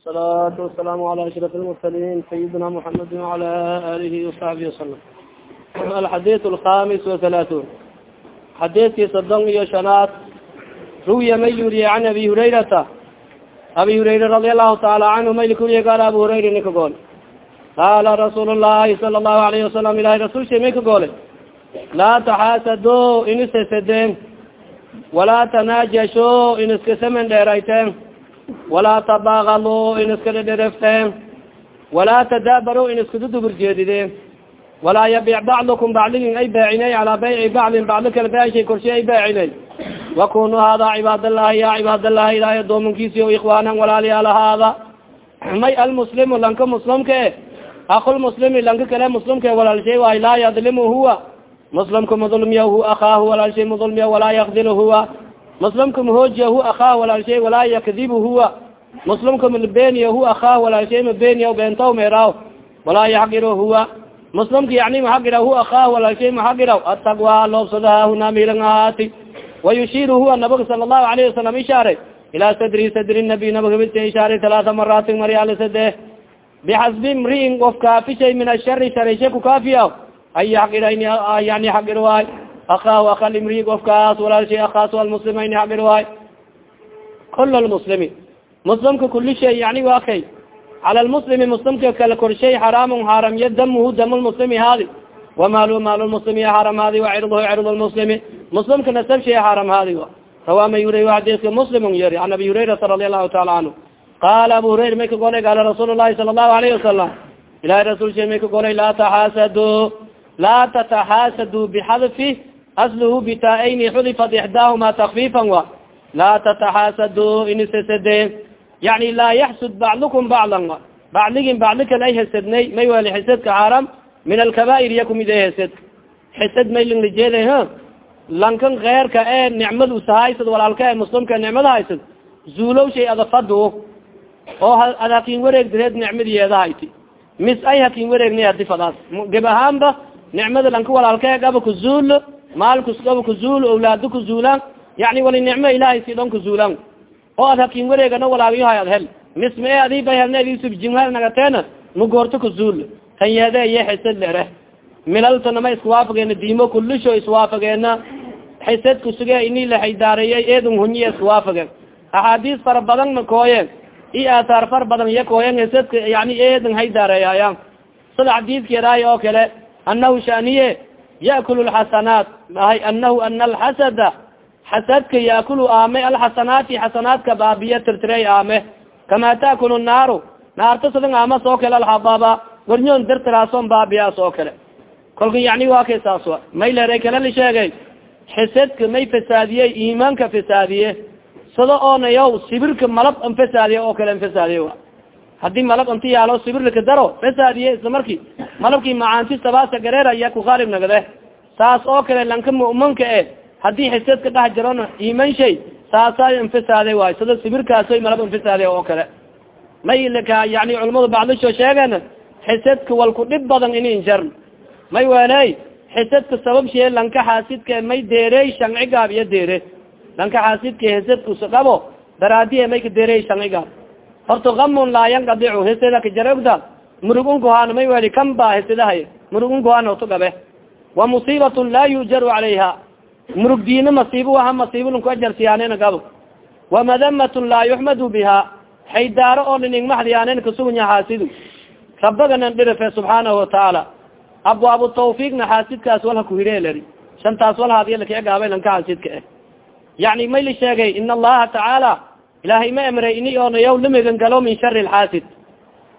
الصلاة والسلام على أشرف المرسلين سيدنا محمد وعلى آله وصحبه وسلم الحديث الخامس وثلاثون xadiidkii sodon iyo shanaad ruwiya may yuriye can abi hurayrata abi hurayra radi allahu taala canhu mayli kuriye gaala abu hurayra nin ka gool qaala rasuul llahi sala allahu alayhi wasalam ilahay rasul shay may ka goole laa taxaasado in ishasedeen walaa tanaajasho in iskasamen dheerayteen walaa tabaakalo in iska dhedherefteen walaa tadaabaro in iskadudubur jeedideen walaa yabic bacdukum bacligin ay baacinay calaa bayci bacdin bacdi kale beeshay korshe ay baacinay wakunu hada cibaadalahi ya cibaadalahi ilahay adoomankiisi o walaaliyaal haada may almuslimu lanka muslimka e akulmuslimi lanka kale muslimka walaalshay waay laa yadlimu huwa muslimka madulmiya hu akaahu walaalshay madulmiya walaa yakdil huwa muslimka mahoojiya hu akaahu walaalshay walaa yakdibu huwa. Muslimka malbeniya hu akaahu walaalshay mabeniya beentaw meeraaw walaa yaxqiro huwa. Muslimka yani maxagiraw hu akaahu walaalshay maxagiraw ataqwa loobsadaha huna milan ahaati wayushiru huwa nabiga sala allahu alayhi wasalam ishaaray ilaa sadri sadri nabi nabiga bidka ishaaray talaata maraatin maryaala sade bixasbi mriin of kaafishay min ashari sharishe kukaafiya an yaxqira yani xaqir waay akaahu akal imri ofkaas walaalshay akaas almuslimayni xaqir waay kul lmuslimi muslimka kuli shay yani waa kay cala lmuslimi muslimka kala korshay xaraamun xaaramya damuhu dam lmuslimi haadi wamaal maal lmuslimi xaram haadi wacirduhu cird lmuslimi muslimka nasab shay xaram haadi rawa ma yura xadiska muslimun yeri an abi hurayrata radi allahu taala canhu qaala abu hurayra may ka golay qaala rasuul lahi sala allahu alayhi wasalam ilahi rasul shay may ka golay laa taxaasadu laa tataxaasadu bixadfi asluhu bitaa-ayni xudifat ixdaahuma takfifan wa laa tataxaasadu inisesade yani laa yaxsud bacdukum bacdan bacdigin bacdi kale ay hesadnay may wali xisadka xaaram min alkabair iya kumid e hesad xisad may linglijeeda h lankan keyrka ee nicmad usahaysad walaalka ee muslimka nicmada haysad shay adafado oo ad hakin wareeg direed nicmadiyeeda hayti mis ay hakin wareegnay hadi fadaas geb ahaanba nicmada lanka walaalka e gaba kuzuul maalkus gaba kuzuul awlaado kuzuulaan yani wali nicmo ilahay si dhon kuzuulaan oo ad hakin wareegana walaagiyohay ad hel. Misma e adi bay helnedisubjimhel nagateena magoorto kuzuul kan yeede iyo xisad lere milaltana ma iskuwaafageena diimo kulisho iswaafageena xisad kusuge ini la xaydaareeyay eedun hunyiya iskuwaafageen axaadiis fara badan na kooyeen. I aataar far badan iya kooyen hisadka yani eedun haydaareeyaayan sida xadiidkeedaay oo kale. Anahu shaniye yaakulu lxasanaat ahay anahu ana alxasada xasadka yaakulu aame alxasanaati xasanaadka baabiya tirtirey aame kama taakulu naaru naarta sidan aamas oo kale alxababa gornyoon dirtiraason baabiyaas oo kale kolka yani waa kay saas wa may leeray kale la sheegay xisadka may fasaadiyey iimaanka fasaadiye sida oonayaw sibirka malab an fasaadiye oo kale an fasaadiye wa haddii malab inti yaalo sibir laka daro fasaadiye isla marki malabkii macaanti sabaasa gareera iya kukhaalib nagade. Saas oo kale lanka mu'minka e haddii xisadka dhex jirona iiman shay saasa anfasaade waayo sida sibirkaasoy malab anfasaade oo kale. May laka yani culamada bacdisho sheegen xisadka walku dhib badan ini injar may weley xisadka sabab shee lanka xaasidka may deerey shanci gaab iyo deere. Lanka xaasidka hisadkusa dhabo daraadiye may ka deerey shanci gaab. Horta kamun laa yankadicu hisada kajarogda murugun kuhaan may weli kan ba hisidahay murugun kuhaan oto gabe wa musiibatun laa yujaru calayha murug diina masiibo aha masiibo lanku ajarsiyaanena gabo wa madamatun laa yuxmadu biha xaydaaro oo nining maxdiyaanen kasugunya xaasidu rabaganan dhirife subxaanahu watacaala abwaabu tawfiiqna xaasidkaas wal hakuhireeleri shantaas wal hadiya lakaagaabay lanka xaasidka eh yani may la sheegay in allaha tacaala ilaahay ma amray ini oo nayaw la megan galo min shari lxaasid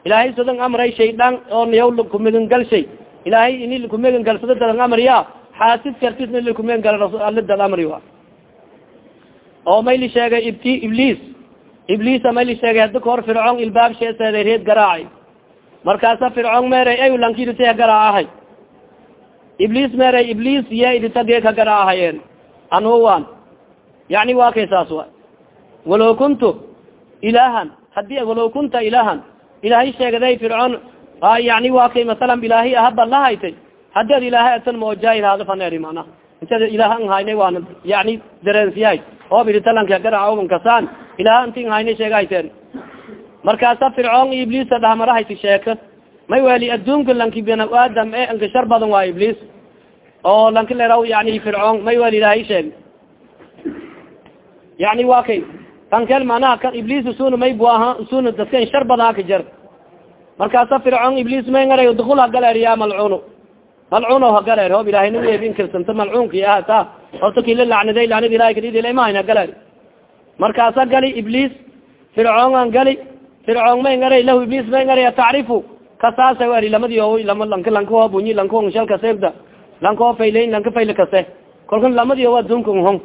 ilaahay sadan amray shaydaan oo nayaw kumegan gal shay. Ilaahay ini kumegan galsada dadan amriya xaasid kartisna lakumegan gala alidad amri a oo may la sheegay ibti ibliis ibliisa may la sheegay hadi kahor fircoon ilbaab sheeseeday reed garaacay. Markaasa fircoon meeray ay lankidite garaacahay ibliis meeray ibliis iya iditagee ka garaacahayen anuwan yani waa kay saas wa walow kuntu ilahan haddii walow kunta ilahan ilaahay sheegaday fircoon yani waa kay masalan ilaahay ahaba lahaytay haddii ad ilaahay atan maojaahid hada faneeri mana intada ilahan haynay waana yani dareensiyahay oo biditalanka garaaca kasaan. Ilaha intin hayna sheegahayteen markaasa fircoon ibliisa dhahmarahaysi sheeka may weli adduunka lanki bina aadam e anka shar badan waa ibliis. Oo lanki leraw yani fircoon may weli ilahay sheeg yani wa kay kankel manaha kan ibliis usuna may bu aha usuna dadkan shar badan haka jar markaasa fircoon ibliis may ngaray dukul hagaler ya malcuun malcuun hagaler hoob ilahay nainkirsanto malcuunki ah ta horta kila lacnaday lacnad ilahay kadidilamahan hagaler markaasa gali ibliis fircoon an gali fircoon may ngaray lahu ibliis may ngaray tacrifu kasaasa eri lamadi lama lanka lankaho bunyi lanko shalka seegda lankaho faylayn lanka fayla kase kolkan lamadi o adunka hong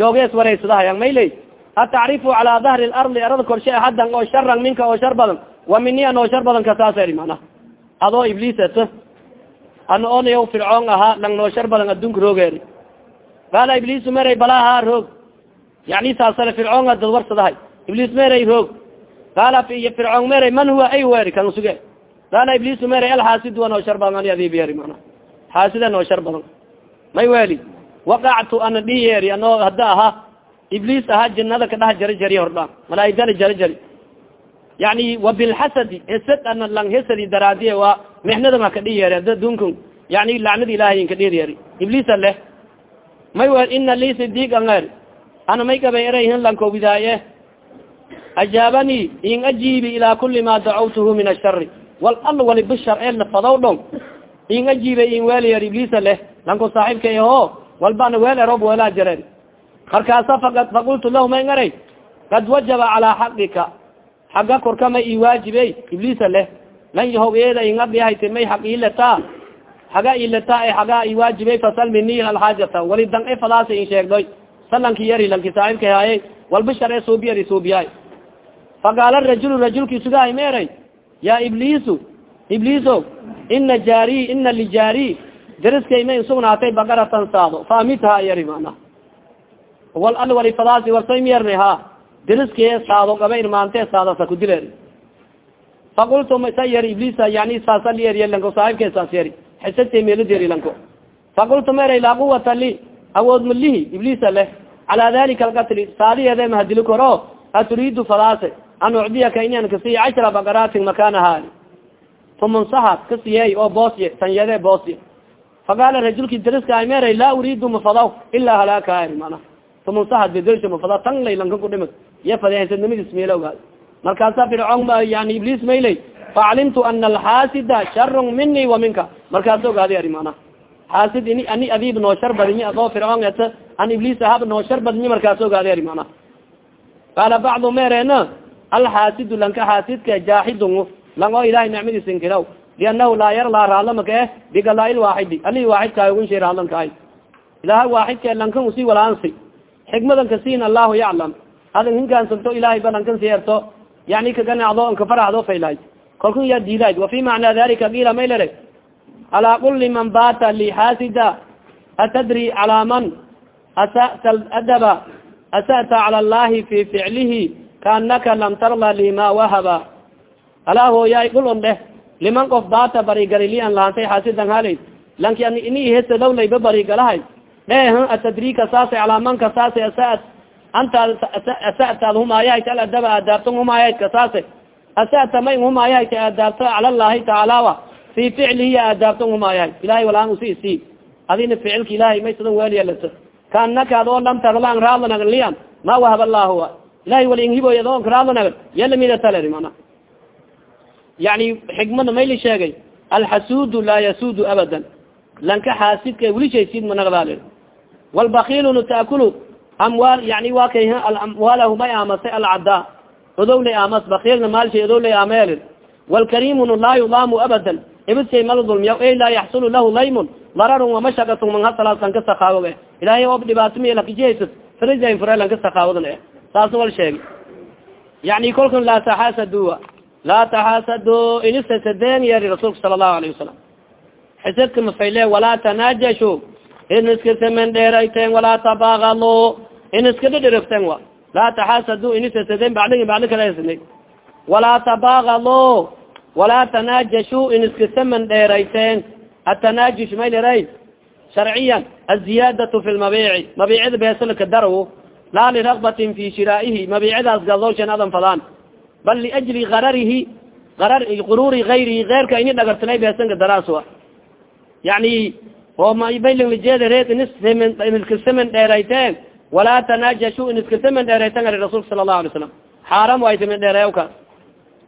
yoogees waraysadahayan mayley atacrifu calaa dahri lardi arada korshe axadan oo sharan minka oo shar badan wa minian oo shar badan kasaasa eri mana adoo ibliis et ana onayo fircoon ahaa lang noo shar badan adunka roogeeri qaala ibliisu meray balaaha roog yani saasale fircoon dad warsadahay ibliis meray roog qaala fircoon meray man huwa ay weri kan suge qaala ibliisu meray alxaasid wa noo shar badan ani adib yeri mana xaasida noo shar badan may weli waqactu ana dhihi yeeri anoo hadda ahaa ibliis ahaa janada kadhaha jari jari hordhaan malaaigdana jari jari yani wa bilxasadi hesad ana lang daraadiye waa mexnadan haka dhihi yeeri ada dunkun yani lacnada ilahay inka dhihi yeeri ibliisa leh may wel ina li sidiq anger ana may gabay erayhin lankowidaaye ajaabanii in ajiibi ilaa kuli ma dacawtuhu min ashari wal al bishar ee lafadaw dhong in ajiiba in weeliyer ibliisa leh lanko saaxiibka aho walbana weel erob weelaa jareen markaasa fakad faqultu lahu may ngaray? Kad wajaba calaa xaqika xagga korka may iwaajibey ibliisa leh. Lan yahow eeda ingadihayte may xaq iiletaa haga iletaa e hagaa iwaajibey fasalmini alxaajata wali dan e fadaasa in sheegdoy. Salanki yari lanki saaxiibka haaye walbishar ee suubiyari suubiyaay faqaala rajulu rajulki sugahay meeray ya ibliisu ibliiso ina jaari ina lijaari dariskay may sugnaatay bakaratan saado. Famitha yari mana wal al wali fadaasi warsoy miyarna ha dariskee saado gaba irmaante saadasa kudileer faqultu sa yari iblisa yani saasa lieriy lanko saaxibke saas yari. Xisate meeloderi lanko faqultu meray laa quwata li awood malihi iblisa leh. Calaa dalika alqatli saadiyeede mahadili koro? Aturiidu fadaase an ucdiyaka inan kasiy cashra bakaraatin makanaha tumunsaha kasiyey oo boosye sanyade boosye faqaala rajulki dariska ay meeray laa uriidu mafadaw ilaa halaaka mana tumunsaha bedelsha mafada tan laylanka kudhimad iya fadehasadnimadiis meela ogaad markaasa fircoon yani ibliis maylay facalimtu ana alxaasida sharun mini wa minka markaasa ogaadi ari mana xaasid ini ani adiib noo shar badinyi adoo fircoon et an ibliis ahab noo shar badinyi markaasa ogaadi ari mana qaala bacdu meerena alxaasidu lanka xaasidka jaaxidun lang oo ilahay nicmadiis inkiraw lianahu laa yar laa raadlamaka eh bigalaa waaxidi ali waaxidkaay ugun shay raadlankaay ilahay waaxidka lankan u sii walaansi xikmadan kasiin allahu yaclam adan hinkaansanto ilahay ba lankan sierto yani kaganacdo nka faraxdo faylahay kalkun yaa diidayd wafi macnaa dalika kiila maylere alaa kuli man bata li xaasida atadri calaa man? Asata adaba asa'ta cala allahi fi ficlihi kaanaka lam tarla lima wahaba. Alaa hooyaay dhul on dheh liman qof baata barigalilian lahantay xaasidan halay lanki an ini hesadawlayba barigalahay dheh atadrika saasay calaa manka saasay asaat anta asataad humaayahayta aladaba aadaabtan humaayahaytka saase asata may humaayahayta aadaabto cala llahi tacaalawa fi ficlihi aadaabtan humaayahay ilahay walaan usi isi adina ficilka ilahay may sadan weeliyalato kaanaka ad oo lam tarlaan raadlanagan lian ma wahab allahu ilahay wali inghiboy ad oonka raadlanagan yalamidataleri mana yani xikmada mayli sheegay. Alxasuudu laa yasuudu abadan. Lanka xaasidka weli shaysid managdaale walbakilunu taakulu amwaal yani wa kay amwaalahu may amasay alcadaa odowlay amas bakilna maalshay odowlay ameelin walkarimunu laa yudaamu abadan ibidkay mala dulmiya ey laa yaxsulu lahu laymun dararun wamashakatun manhasalas lanka sakaawoge ilahay ob dhibaatamiy lakijihaysa frisan fure lanka sakaawadan e saasna wal sheegay yani kolkan laa taxaasaduwa laa taxaasado inisasadeen yeri rasuulka sala allahu alayhi wasalam xisadka mafayle walaa tanaajashu in iska samen dheerayteen walaa tabakalo in iska dhadherogteen wa laa taxaasadu inisasadeen bacdigi bacdi kaleesna walaa tabakalo walaa tanaajashu in iska samen dheerayteen atanaajush may leray sharciyan aziyaadatu fi lmabiici mabiicida beesalka darw laa liragbatin fi shiraa'ihi mabiicidaas gadowshan adan fadaan bal liajli gararihi arar gururi gayrihi keyrka ini dhagartilay beesanka daraas wa yani omaybaylinglijeeda reed iniskasemen dheerayteen walaa tanajashu iniskasemen dheerayten ari rasulka sala allahu alay slam xaaram way semen dheereew kaas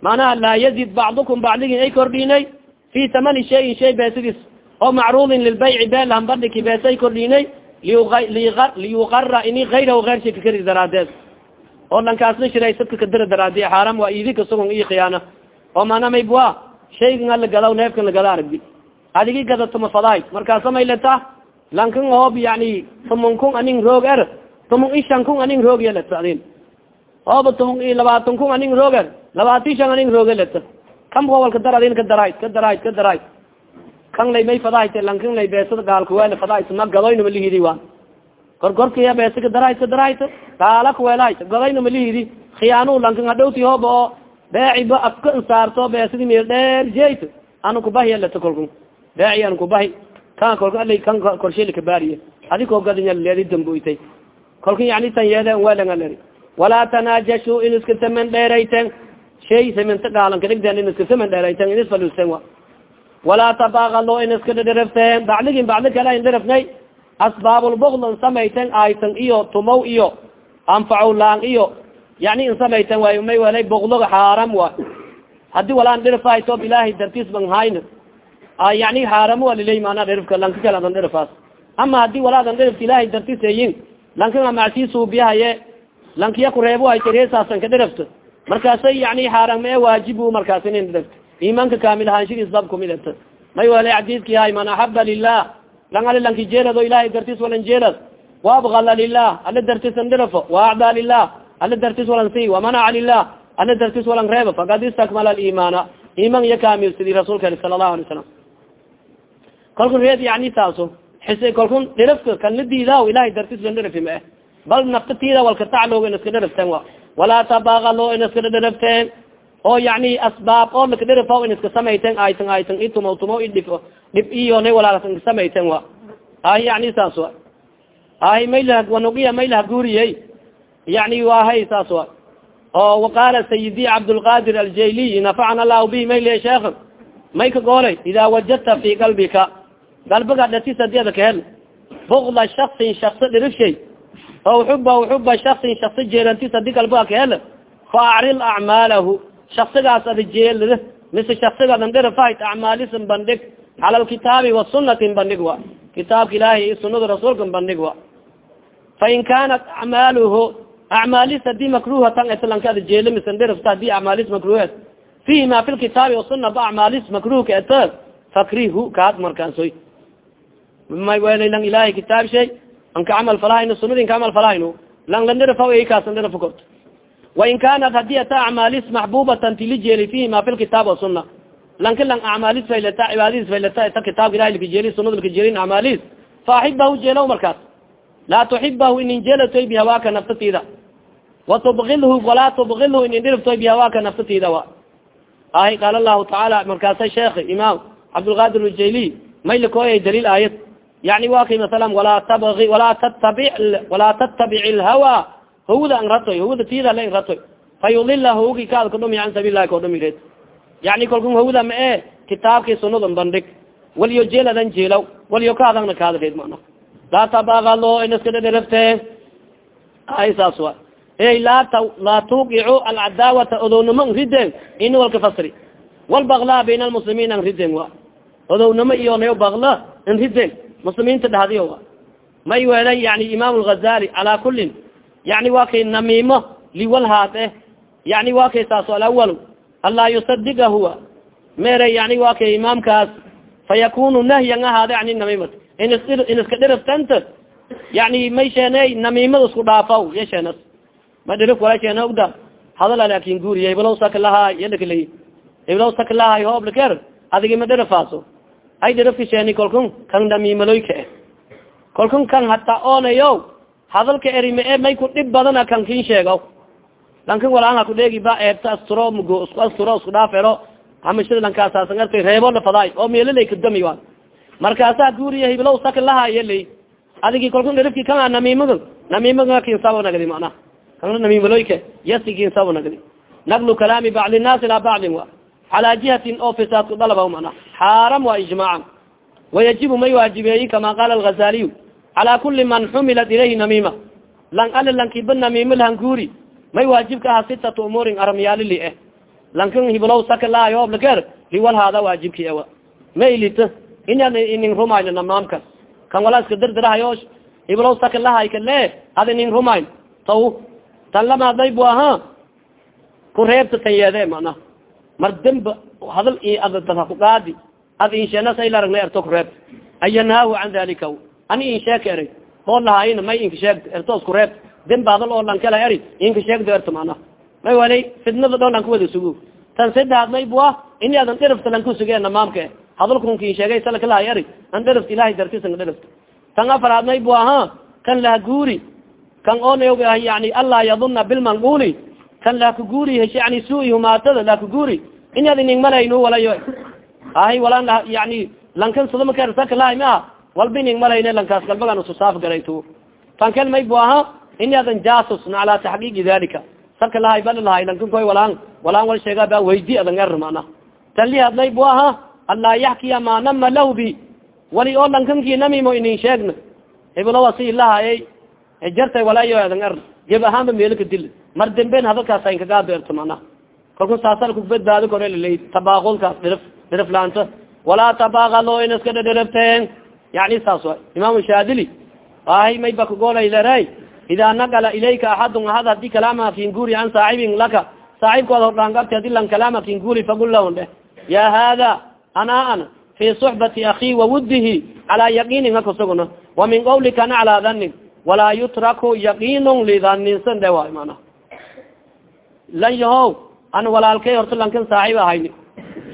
manaha laa yazid bacdukum bacdigin ay kordhinay fi tamani shayin shay beesidiis oo macruudin lilbayci beelahambadhiki beesay kordhinay liyuqara ini ayrahu eyrshi kakari daraadeed oo dhankaasna shiraysadka kadara daraadiy xaaram waa idi kasugun iyo khiyaana oo mana maybwa shaygan ala gadaw neefkan lagada aragdi adigi gadatuma fadahay markaasa mayleta lankan hoob yani tumun kun aning roog er. Tumun ishan kun aning roog yaleta adin. Hooba tumun labaatan kun aning roog er. Labaati shan roog leta. Kam howalka dar adin ka darayd ka darayd ka darayd kan lay may fadahayte lankan lay beesada gaalkuwele fadahayt ma gadoynama lihidi wa. Gorgorkaya beesa ka darahayt ka darahayt gaala kuweelahayt gadoynama lihidi khiyaanu lankan hadhowti hooba oo beeciba afka insaarto beesadi mir dheer jeyt ana kubahiyaleta kolku beeci an kubahi kan kolka ala kan korsheli kabaariye adi koo gadanyaleedi damboytay kolka yani tan yeede welengaleri walaa tanaajashu in iska samen dheerayten shay samenta gaalan kadhigden in iska samen dheerayten in isfalusen wa. Walaa tabakalo in iska dhadherafteen bacdigin bacdi kale in dherafnay asbaabulbukl in samayten aytan iyo tumow iyo anfacow laan iyo. Yani in samayten way may welay bukloga xaaram wa. Hadii walaan dhirfahaytoob ilaahay dartiis ban hayna yani xaaram wa lilay mana dhirfka lanka kale adan dhirfaas ama haddii walaadan dhirfta ilaahay dartiis eyin lankan amacsi suubiyahaye lankiya reesaasan ka dhirafto markaasay yani xaaram ee waajib markaas inin dhirft imaanka kaamil ahaanshidiis bab kumidata may wala xadiidki hay man axaba lilah lang ali lanki jeelado ilahay dartiis walan jeelad. Waabgala lilah ala dartiis an dhirafo waacdaa lilah ala dartiis walan si wamanaca lilah ala dartiis walan reebo. Fakad istakmala alimaana iman iya kaamilsidi rasuulka ali sala allahu alay salam kalkun reed yani saaso xis kalkun dhirafka kanla diidaa ilahay dartiis lan dhirafi ma eh. Bal naftatiida walka taclooga in iska dhirafteen wa walaa tabakalo in iska dhirafteen oo yani asbaab oo lakadhirafo in iska samayten aytan aytan i tumo tumo i dhif dhib iyona walaalka samayten wa ahi yani saas wa ahi mayla wanugiya maylaha guuriyey yani wahay saas wa oo waqaala sayidi cabdulqadir aljayliy nafacana allahu bihi mayle sheekh may goolay idaa wajadta fi qalbika galbiga dhatis haddii ada kahel bukla shaksin shaksi dhirifshay oo xuba xuba shaksin shaksi jeelantis haddii galbiga kahel fa acril acmaalahu shaksigaas ada jeel mise shaksigadan dhirafahayt acmaalisan bandhig cala lkitaabi wasunatin bandhig wa kitaabka ilaahay iyo sunada rasuulkan bandhig wa. Fain kaanat acmaaluhu acmaalis haddii makruhatan etlanka ada jeelo misan dhirafta haddii acmaalis makruhet fihi ma fi lkitaabi wasuna ba acmaalis makruhka eta fakrihu kaad markaasoy may wela lang ilahay kitaab shay anka camal falahayno sunadin ka camal falahayno lang lan dhirafa kaasan dhirafa kot wain kanat haddii ata acmaalis maxbubatan tilijeeli fihi ma fi lkitaab wasuna lanka lang acmaalis faylata cibaadadis faylata ta kitaabka ilahi lakajeeli sunada lakajeelin acmaalis faaxibahu jeelaw markaas. Laa tuxibahu inin jeelatoy bihawaaka naftatida watubgilhu walaa tubgilhu inin dhiriftoy bihawaaka naftatida wa. Ahi qaala lahu tacaala markaasa sheekh imaam cabdulqadir ljayli may lakooyay daliil aayad yani wa kay masalan walaa tabgi walaa tattabi walaa tattabic lhawa hawda ang ratoy hawda tida la ang ratoy. Fa yudila hawgi kaad kadhumi an sabilahi kodhumireed yani kalkun hawda ma e kitaabkii sunadan bandhig. Waliyo jeeladan jeelaw waliyo kaadangna kaadreed mana laa tabagalo inaska dhadherafte ay saas wa ey laa laa tuqicu alcadaawata odownimo ang riden ini walka fasri. Walbakla bayn almuslimiin ang riden wa odownimo iyo nayo bakla ang riden muslimiinta dhahdiyo may welay yani imam lgazali calaa kulin yani wa kay namimo liwalhaad eh. Yani wa kay saas alawal anlaa yusadiga huwa mere yani wa kay imaamkaas. Fayakunu nahyan ahaada yani namimat in iska dhiriftanta yani may sheene namimada isku dhaafaw ya sheenas. Ma dhirif wala sheene ogda hadala laakin guuriya iblow saklahaa yadakilay iblow saklahay hooblaker adigi ma dhirifaaso ay dhirifka sheeni kolkun kan namimaloyka eh kolkun kan hata oonayo hadalka erime e may ku dhib badana kan kin sheego lankan walaan ha kudheegi ba eebta asturo mgo isku asturo isku dhaafero. Hamashada lankaasasan artay reebo lafadaay oo meelolay kadami a markaasaa guuriya hiblow sak lahayaley adigi kolkun dhirifki kana namimada namimada kinsabo nagdi mana kana namimaloyka yasi kinsabo nagdi naglu kalaami bacdi nnaas ilaa bacdin wa calaa jihatin oo fisaadku dalaba mana xaaram waa ijmaacan wayajibu may waajibeeyi kama qaala alghazaliyu calaa kuli man xumilat ilayhi namima lang ala lankiba namima lahanguuri may waajib ka aha sitatu umuurin aramyaalili eh lankan hiblow saka laayooblker liwal haada waajibki ewa ma ilita inan inin rumayno namaamka kan wala iska dardarahayo hiblow saka lahayka le ad inin rumayn taw tan lamaday bu aha ku reebta tan yeede mana mar demba hadal adadad hakugaadi ad inshenasalaragna erto ku reebta ayanaahu can dalika ani insheeka eray. Oo lahaayna may inka sheeg ertoos ku reebta demba hadal oo lankala eri inka sheegdo erto mana may walay fidnada dhon lanka wada sugu tan sadexaad may bua ini adan dherafta lanku suge namaamka hadalkunkin sheegay salakalahay eri an dherafta ilahay dartisan dherafta tan afaraad may bu aha kan laha guuri kan oo nayoga yani anlaa yaduna bilmanquli kan lahakuguuri heshe yani sui humaatada lahakuguuri ini ad ining malayno walayo. Ahay walaan yani lankan sadamakersakalahay ma ah walba ining malayne lankaas galbagan ususaaf garayto tan kel may bu aha ini adan jasusna calaa taxqiiqi dalika saka lahay bala lahay lankan koy walaan walaan wal sheega ba waydi adan er tan li hadlay bu aha anlaa yaxkiya ma nama lahu bi. Wali oo lankanki namimo inin sheegna. Iblo wasi lahayay jartay walaayo adan er geb ahaanba meelo ka dil. Mar damben hadalkaas ayn kagaabeerto mana kalku saasal kubadbaado kore laley tabaaqulkaas dhirif dhirif laanta. Walaa tabaaqalo in iska dhadhirifteen yani saas wa imaam shaadili ahay may ba kagoolayleray ida naqala ilayka axadun ahad haddii kalaama kinguri an saaxibin laka. Saaxibkooda hordhaangabti hadi lan kalaama kinguri fagul lahon dheh ya hada ana ana fi suxbati akii wawudihi calaa yaqiinin nga kusugno wa min qawlikana calaa dhanin walaa yutraku yaqiinun lidhaninsan dhe waay mana lan yahow an walaalkay horta lankan saaxiib ahayni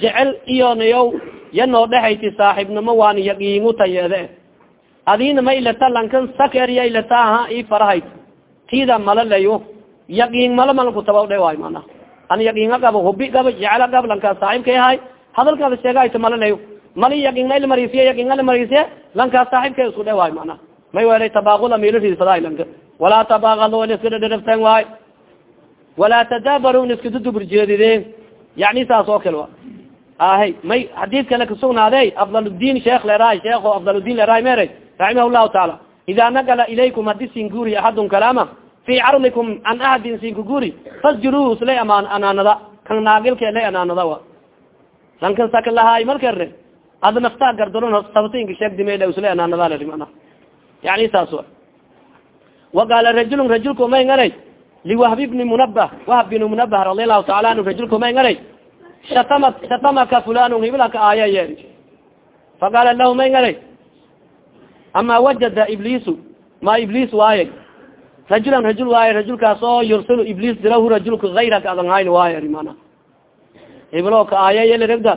jecel iyo nayow ya noo dhexayti saaxiibnimo waan yaqiinu tayeede adina ma ilata lankan sakerya ilata aha i farahayt tida mala layo yaqiin mala mal kutaba dhe waay mana an yaqiinga gabo hubi gabo jecela gab lankaa saaxiibkay ahay hadalkaada sheegahayta mala layo mali yaqiinna ilmarisiye yaqiinga ilmarisiye lankaa saaxiibkay isku dhe waay mana may welay tabaaqula milriisada lanka walaa tabaaqalo in iska dhadhirifteen waay walaa tadaabaru in iska dudubur jeedideen yani saas oo kale ahay may xadiid kale kasugnaade afdaludin sheekh leraay sheekho afdaludin leraay mere raximah llahu taala. Ida naqala ilaykum hadi singuri axadun kalaama fi carlikum an ahadin sinkuguri fasjuruhu slay amaan anaanada kan naagilka lay anaanada wa. Lankan saka lahaay markare ada naftaa gardaron sabtinka sheegdimela slay anaanada lari mana yani saas wa waqaala rajulun rajulka may ngaray liwahbi bni munabah wahb bin munabah radi allahu taala anhu rajulka may ngaray shatama shatamaka fulan hiblaka aaya yeeri faqaala lahu may ngaray ama wajada iblisu ma iblis waaye rajulan rajul waaye rajulkaas oo yursilu iblis dirahu rajulka gayraka adan hayn waaye mana hiblo ka aaya yeleragda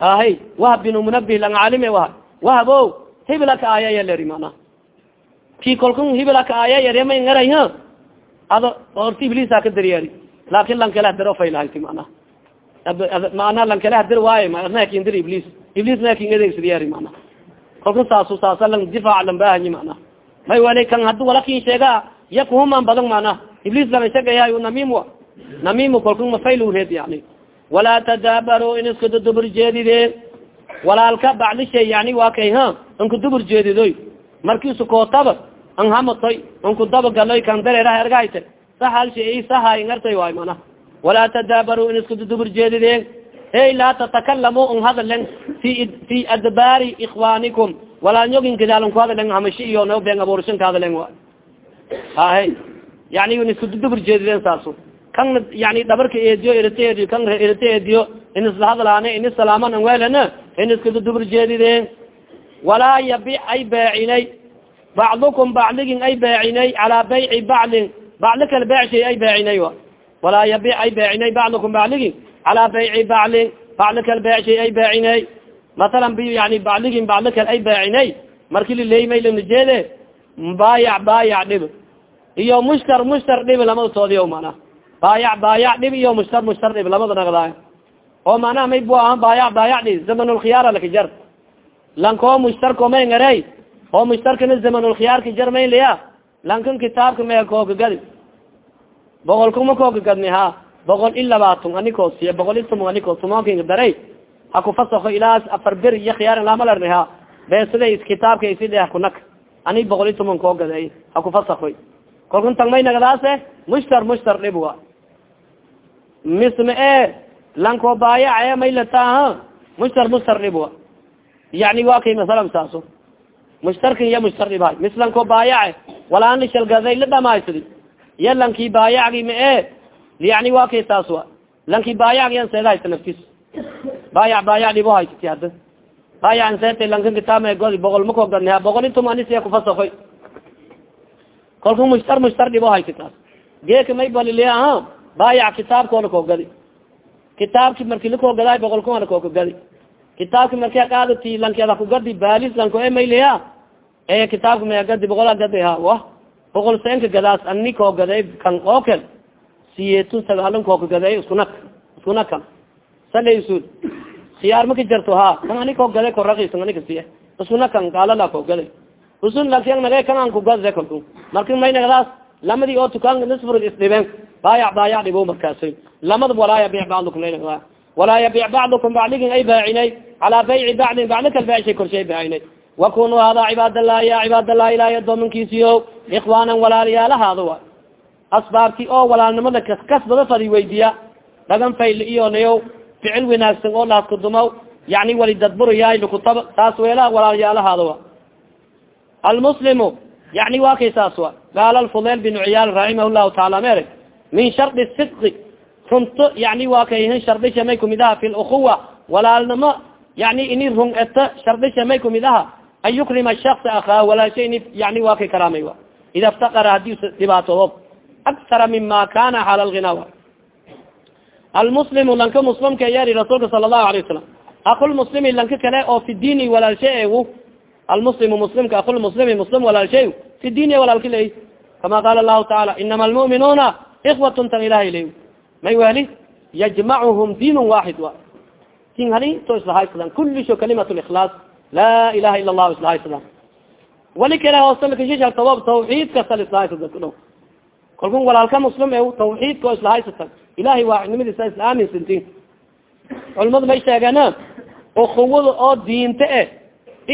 ahay wahb bin munabih lang caalime waha wahab o hiblaka aaya yeleri mana ki kolkun hiblaka aaya yaremay ngaray ha ado orta iblisa ka daryeeri laakin lankala daro faylahayt mana. Mana lankala hadir waaye nakin dir iblis. Iblis nakin adeegsadyeeri mana. Kolkun saasu saasa lang difaac lan bahanyi mana. May wala kan hadi walakin sheega yakuhuman badan mana. Iblis lana sheegaya namim wa. Namim kolkun mafaylured yani. Walaa tadaabaro in iska dudubur jeedide walaalka bacdi shay yani waa kay ha. Dubur jeedidoy markiisu kootaba an hamatoy anku dabagaloy kan dareeraha ergahayte sahal shay sahay waay mana. Walaa tadaabaro in iska dudubur jeedide hey laa tatakalamu n hadalen fi fi adbaari ikwaanikum walaa nyogin gadaaln ku hadalen hamashi iyo no been ka hadalen wa hahe yani in iska dudubur jeediden saaso kan yani dhabarka eediyo irita eediyo kan irita eediyo in isla hadlaane in isalaaman an welana in iska dudubur jeediden walaa yabic ay beecinay bacdukum bacdigin ay beecinay calaa bayci bacdin. Bacdi kale beecshay ay beecinay a walaa yabic ay beecinay bacdukum bacdigin calaa bayci baclin bacdi kale beecshay ay beecinay masalan b yani bacdigin bacdi kale ay beecinay marki lileymay lanajeede baayac baayac dhib. Iyo mushtar mushtar dhib lamada toodiyo mana. Baayac baayac dhib iyo mushtar mushtar dhib lamada nagdaay oo manaa may bu aha baayac baayac dhib. Zamanulkhiyaara lakajar lankoo mushtarko may ngarey oo mushtarkana zamanulkhiyaarka jar may liya lankan kitaabka mee koogagadi boqolkuma koogagadni ha? Boqol i labaatan anikoo siya boqol i tumon anikoo tumonka daray hakufasako ilaa afar ber iyo khiyaar lamalarha beesada kitaabka isideh kunak. Ani boqol i tumon koo gadeey hakufasakoy kalkun tang may nagadaase mushtar mushtar dhib wa misma e? Lanko baayace may lataha mushtar mushtar dhib wa yani wa kay masalan saaso mushtarkin iya mushtar dhibhay mis lanko baayace walaan lishalgaday la dhamaysadi iya lanki baayacgi ma e yani wa kay taas wa lanki baayacgi an seeda baayac baayac dhibo haysati hadda baayac an seeta lankan kitaab godi boqol makoo gadneha boqol intum anisia kufasakoy kalku mushtar mushtar dhibo hayti taas geeka may baliliha baayac kitaabkoona koo gadi kitaabki marki lakoo gaday boqol kitaabki marki qaadati lanki ada kugadi baalis lanko e mayliha e kitaabka maya gadi boqola gadi ha wa boqol seenka gadaas ani gaday kan okel siyeetun sagaalin koo kagaday iskunak iskunak kan salaysuud khiyaar maka jarto ha kan ani gaday korakisan ani kasiye iskuna kan gaalala koo gaday usun lakian nage kan an kugade kalku marki may nagadaas lamadii oo tukaan nisfur isdhibeen baayac baayac dhibo markaasay. Lamada walaa yabic bacdukum la walaa yabic bacdukum bacdigin ay baacinay calaa bayci bacdin bacdi kal baacishay korshay baacinay wakunuu hada cibaadallah ya cibaadallah ilahay adoominkiisiyo ikwanan walaalayaalahaada wa asbaabti oo walaalnimada kaskasbada fadi weydiya dhagan fayl iyo nayo ficil wanaagsan oo laaskudumaw yani wali dadburayaay lukutaba taas weelaha walaalyaalahaada wa almuslimu yani wa kay saas qaala alfudayl bin ciyaal raximah llahu taala min shardi sidqi runto yani wa kayhin shardisha may kumid aha fi lukuwa walaalnimo yani ini rung eta shardisha may kumid aha an yukrima shaksa akaa walaasha ini yani wa kay karaamay wa. Ida iftakara haddii dhibaatoodo aksara mima kana xaala lghinawa almuslimu lanka muslimka yari rasuulka sala allahu alayه wasalam akulmuslimi lanka kale oo fi diini walaalsha egu almuslimu muslimka akulmuslimi muslim walaalshay fi diini walaalka ley kama qaala lahu taala inama almu'minuuna ikwatun tan ilahay ley may wali yajmacuhum diin waaxid wa. Tin hali to islahaysadan kulisho kalimat likhlaas laa ilaha ila allahu islahaysadan wali kale hoosalkashisha sabab tawxiid kasa islahaysada kudhaw kalkun walaalka muslim e tawxiidka oo islahaysatan ilahay waaxidnimadiisa isla aaminsantin culamadu may sheegeen ukuwada oo diinta e.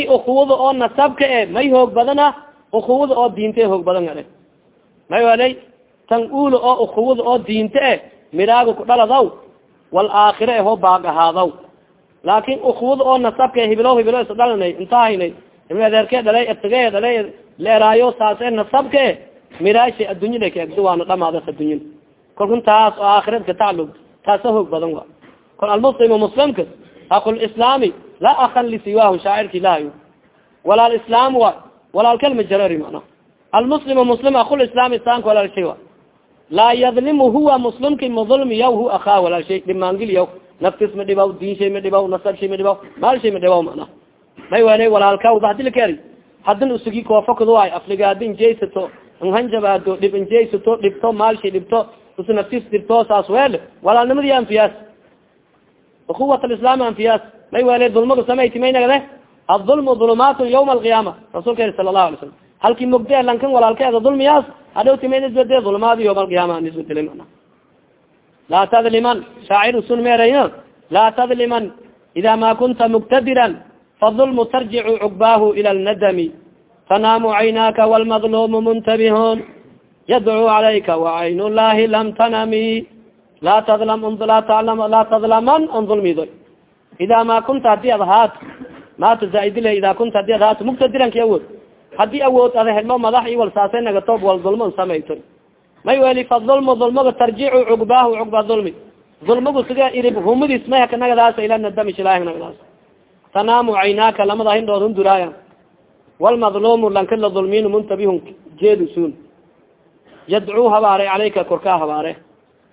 I ukuwada oo nasabka e may hoog badana ukuwada oo diinta e hoog badan ale may walay tan uula oo ukuwada oo diinta e midaaga kudhaladaw wal aakhira ehoo baag ahaadaw laakin ukuwada oo nasabka hibilo hibilo isdhalanay intahaynay adeerke dhalay ertige dhalay leeraayo saase nasabka e miraasha addunyada kaegdo waana dhamaada addunya kalkun taas oo aakhirad ka taclug taasa hoog badan wa kol almuslimu muslimka aqulislaami laa akan lisiwaahu shaacirka ilahay walaal islaam wa walaalkalma jarari mana almuslimu muslim aqulislaam islaamka walaalshay wa laa yadlimu huwa muslimki madulmiyaw hu akaa walaalshay dhimaangiliyaw naftis ma dhibaw diin shay ma dhibaw nasab shay ma dhibaw maal shay ma dhibaw mana may wene walaalka bahadilkeri hadin usugi koofakadwaay afligaadin jaysato nhanjabaado dhib injaysato dhibto maalshay dhibto us naftis dhibto saas weel walaalnimadi anfiyaas ukuwat alislaam anfiyaas may wele dulmaga samayti may nagade adulmu dulumaatun yawma alqiyaama rasuulka sala allahu alay slam halki mugde lankan walaalkeeda dulmiyaas hadhowti may nisbade dulmaadi yawma alqiyaama nisbadili mana. Laa tadliman shaacir sun meerayo laa tadliman ida ma kunta muktadiran fadulmu tarjicu cugbaahu ila lnadami tanaamu caynaaka wlmadlumu muntabihun. Yadcuu calayka wacayn llahi lam tanami. Laa tadlam laa tadlaman on dulmido ida ma kunta haddii ad ahaat maata zaaidile ida kunta haddii ad ahaat muktadiranki awood haddii awood ada helmo madax i wal saasay nagatoob wal dulmo samayto may weli fa dulmu dulmaga tarjicu cugbaahu cugba dulmi. Dulmagu siga irib humadiis may haka nagadaas ila nadami shilaahi nagadaas tanaamu caynaaka lamada hindhood hunduraaya walmadlumu lanka la dulmin muntabihun jeedu sun yadcuu habaare calayka korkaa habaare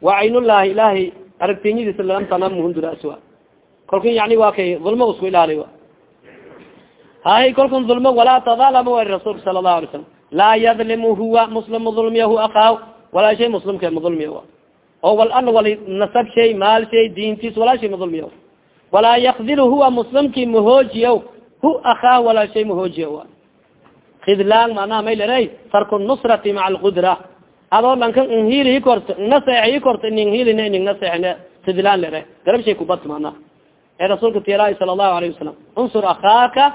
wa caynullahi ilahay aragtinyadiisa lam tanam kolkan yani waa kay dulmo isku ilaali hay kolkan dulmo walaa tadalama wari rasuulka sala lahu alay slam laa yadlimu huwa muslim dulmiyahu akaaw walaa shay muslimka madulmiya oo wal al wali nasab shay maal shay diintiis walaa shay madulmiya walaa yakdil huwa muslimki mahoojiya hu akaa walaa shay mahoojiya khidlaan manaa may lera tarku nusrati maca alqudra adoo lankan nhili korto naseexi korto ininghilina ining naseexine sidilaan lere garab shay kubat mana. Ee rasuulka tilahi sala allahu alayhi wasalam unsur akaaka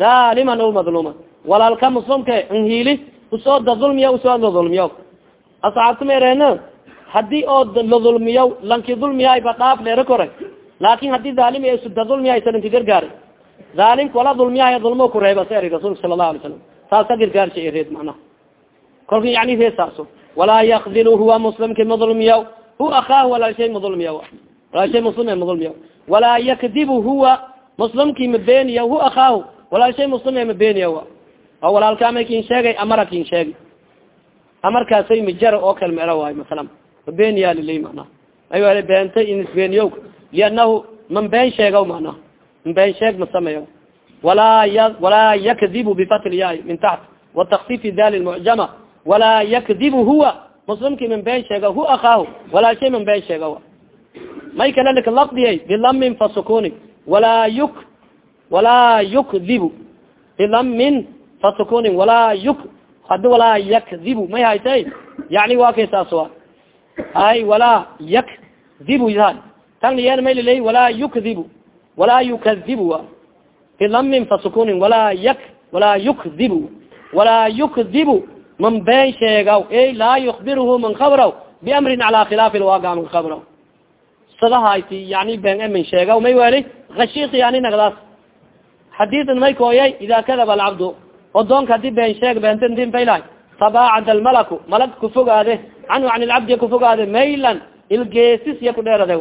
dhaliman o madluma walaalka muslimka nhili u soo da dulmiya u soo ladulmiya asxaabta mereena haddii oo ladulmiya lanki dulmiyahay ba dhaaf leera kore. Laakin haddii dhalim suda dulmiyahay salanki gargaar dhalimka wala dulmiyahay dulmo kureeba eri rasulka sala allahu alay salam saasa gargaarsha reed macnaha kolka yani reed walaa yakdil huwa muslimki madulmiya hu akaahu walaalshay madulmiya walaalshay muslim madulmiya walaa yakdibu huwa muslimki mabeeniya hu akaahu walaalshay muslim mabeeniya oo walaalka ama kin sheegay amara kin sheegi amarkaasay mijara oo kale mera waayo masalan mabeeniya lilay macnaha ay beenta inisbeeniyo liannahu man been sheegaw macnaha man been sheeg ma sameeyo walaa y walaa yakdibu bifatl yaay min taxt. Watakfifi dali mucjama walaa yakdibu huwa. Muslimki man been sheega hu akaahu walaa shay man been sheega may kale lika lafdiyay bilamin fasukuni walaa yuk walaa yukdibu bilamin fasukuni walaa yuk hadi walaa yakdibu may haytay yani waa kay saas wa ay walaa yakdibu yahay tan yen may lilay walaa yukdibu walaa yukadibu a bilamin fasukunin walaa yak walaa yukdibu walaa yukdibu man been sheegaw. Ey laa yukbirhu man kabraw biamrin cala khilaafi lwaaga man kabraw sadahayti yani been emin sheegaw. May weli yani nagdaas xadiidan may kooyay ida kadaba alcabdu odoonka haddii been sheeg beentin baylahay tabaacad almalaku. Malag kufogaade canhu can ilcabdi kufogaade maylan. Ilgeesis ya kudheerade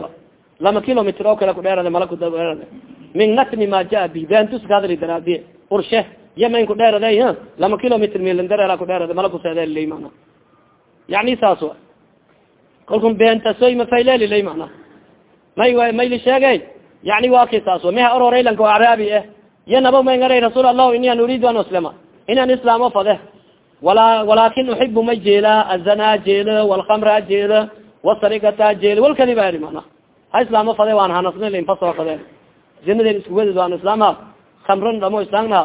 lama kilomitr oo kale kudheerade malag kudheerade min natmi ma jaa bi. Beentuskadali daraadiye urshe yamayn kudheerade lama kilomitr milandareera kudheerade malag kuseedelilay mana yani saas wa kalkun beentasoy mafaylelilay mana may mayli sheegay? Yani waa kay saas wa meha ororaylanka acraabi eh ya naba may ngaray rasuul allah ini an uriidu an uslima. Inan islaamo fade wala walakin uxibu ma jeela azana jeelo walkamra jeelo wasarigata jeelo walkadiba eri mana. Ha islaamo fade waan hanasnilnfaso fade zinaden isku weded waan islaamha kamran dhamo islaamna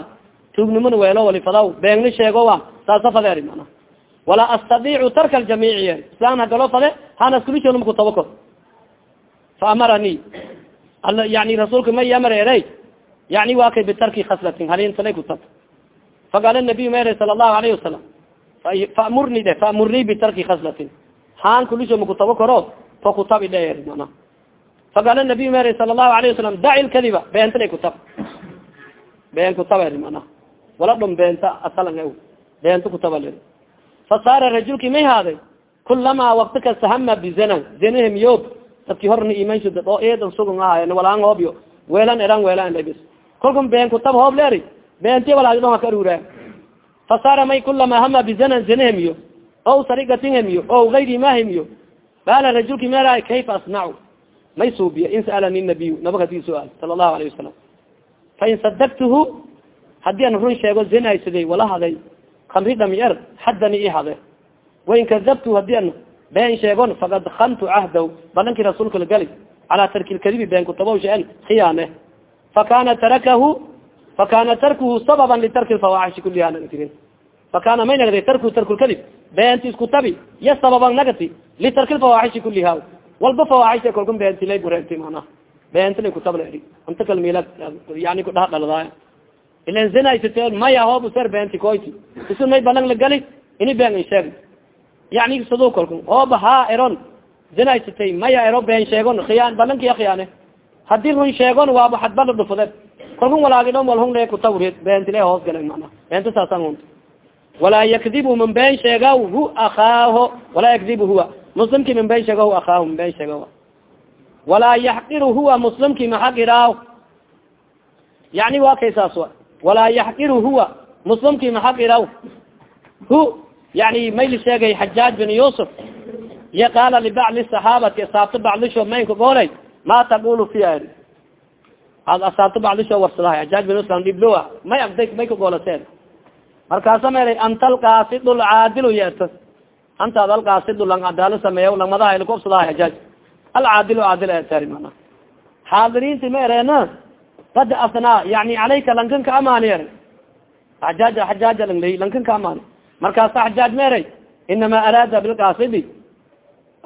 tuugnimona weelo wali fadaw beegni sheego wa. Saasa fade eri mana. Walaa astadiicu tarka aljamiici islam hagalo fade hanaskulishoonma kutabako fa amarani. Yani rasuulka ma yamar eray yani wa kay bitarki khaslatin halintalay kutab faqaala nabiy ma eray sala allahu alayhi wasalam famurni de famurnii bitarki khaslatin haan kulisho makutabo karo to kutabi dhe mana faqaala nabiy ma eray sala allahu alayhi wasalam daci lkadiba beentalay kutab been kutaba eri mana wala dhum beenta asalan beenta kutaba leri fasaara rajulki may haaday kulama wakti kasta hama bizana zanahem yoob dadki horna imansho dad oo eedan sugun ahaay walaan hoobyo weelan eran weelan lebis kolkun been kutab hoob leeri beenti walaagi dhon haka arura fasaara may kulama hama bizana zanahemiyo o sarigatinhemiyo o gayri mahemiyo qaala rajulki mera kayfa asnacu may suubiya in sa'alani nabiy nabag haddii su'aal sala allahu alayhi wasalam fain sadaktuhu haddii an run sheego zinaysaday wala haday. Kamri dhami er haddani i hade wain kadabtu haddii an been sheegon fakad kantu cahdaw balankii rasuulka lagali calaa tarki lkadibi been kutabow sheen khiyaane fakana tarakahu fakana tarkuhu sababan litarki lfawaaxishi kuliha nagatirin fakana may nagday tarku tarku lkadib beenti isku tabi ya sababan nagati litarki lfawaaxishi kuliha walba fawaaxisha kolkun beenti lay bureegti mana beenti lay kutabla eri anta kalmila yani kudhaha dhaladaaya ilan zinaysate maya hoob ser beenti koyti isu may balang lagali ini been in sheeg yani sado kolkun hooba ha eron zinaysatay maya ero been sheegon khiyaan balankiya khiyaane haddii run sheegon waaba hadbala dhufade kolkun walaagi dhon wal hunle kutawrid beentile hoos gala mana beenta hunta walaa yakdibu man been sheegaw hu akaaho walaa yakdibu huwa. Muslimki man been sheega hu akaahu man been sheega walaa yaxqiru huwa muslimki maxaqiraaw yani waa kay wa. Walaa yaxqiru huwa muslimki maxaqiraw hu yani mayli sheegay xajaaj bin yusuf iyo qaala libacli saxaabati asaabto bacdisho maynka goolay ma taqulu fiya ad asaabto bacdisho warsadahay xajaaj bin yusuf dhibloa may agday may ka goolaseen. Markaasa meelay anta alqaasidu lcaadilu yeerto. Anta ad alqaasidu lang adaalo sameeya langmadaha lakobsadahay xajaaj alcaadilu caadil eeteri mana xaadiriinti ma ereena? Kad asnaa yani calayka lankan ka amaani er xajaaj xajaaja lang ley lankan ka amaani markaasa xajaaj meeray inama araada bilkaasidi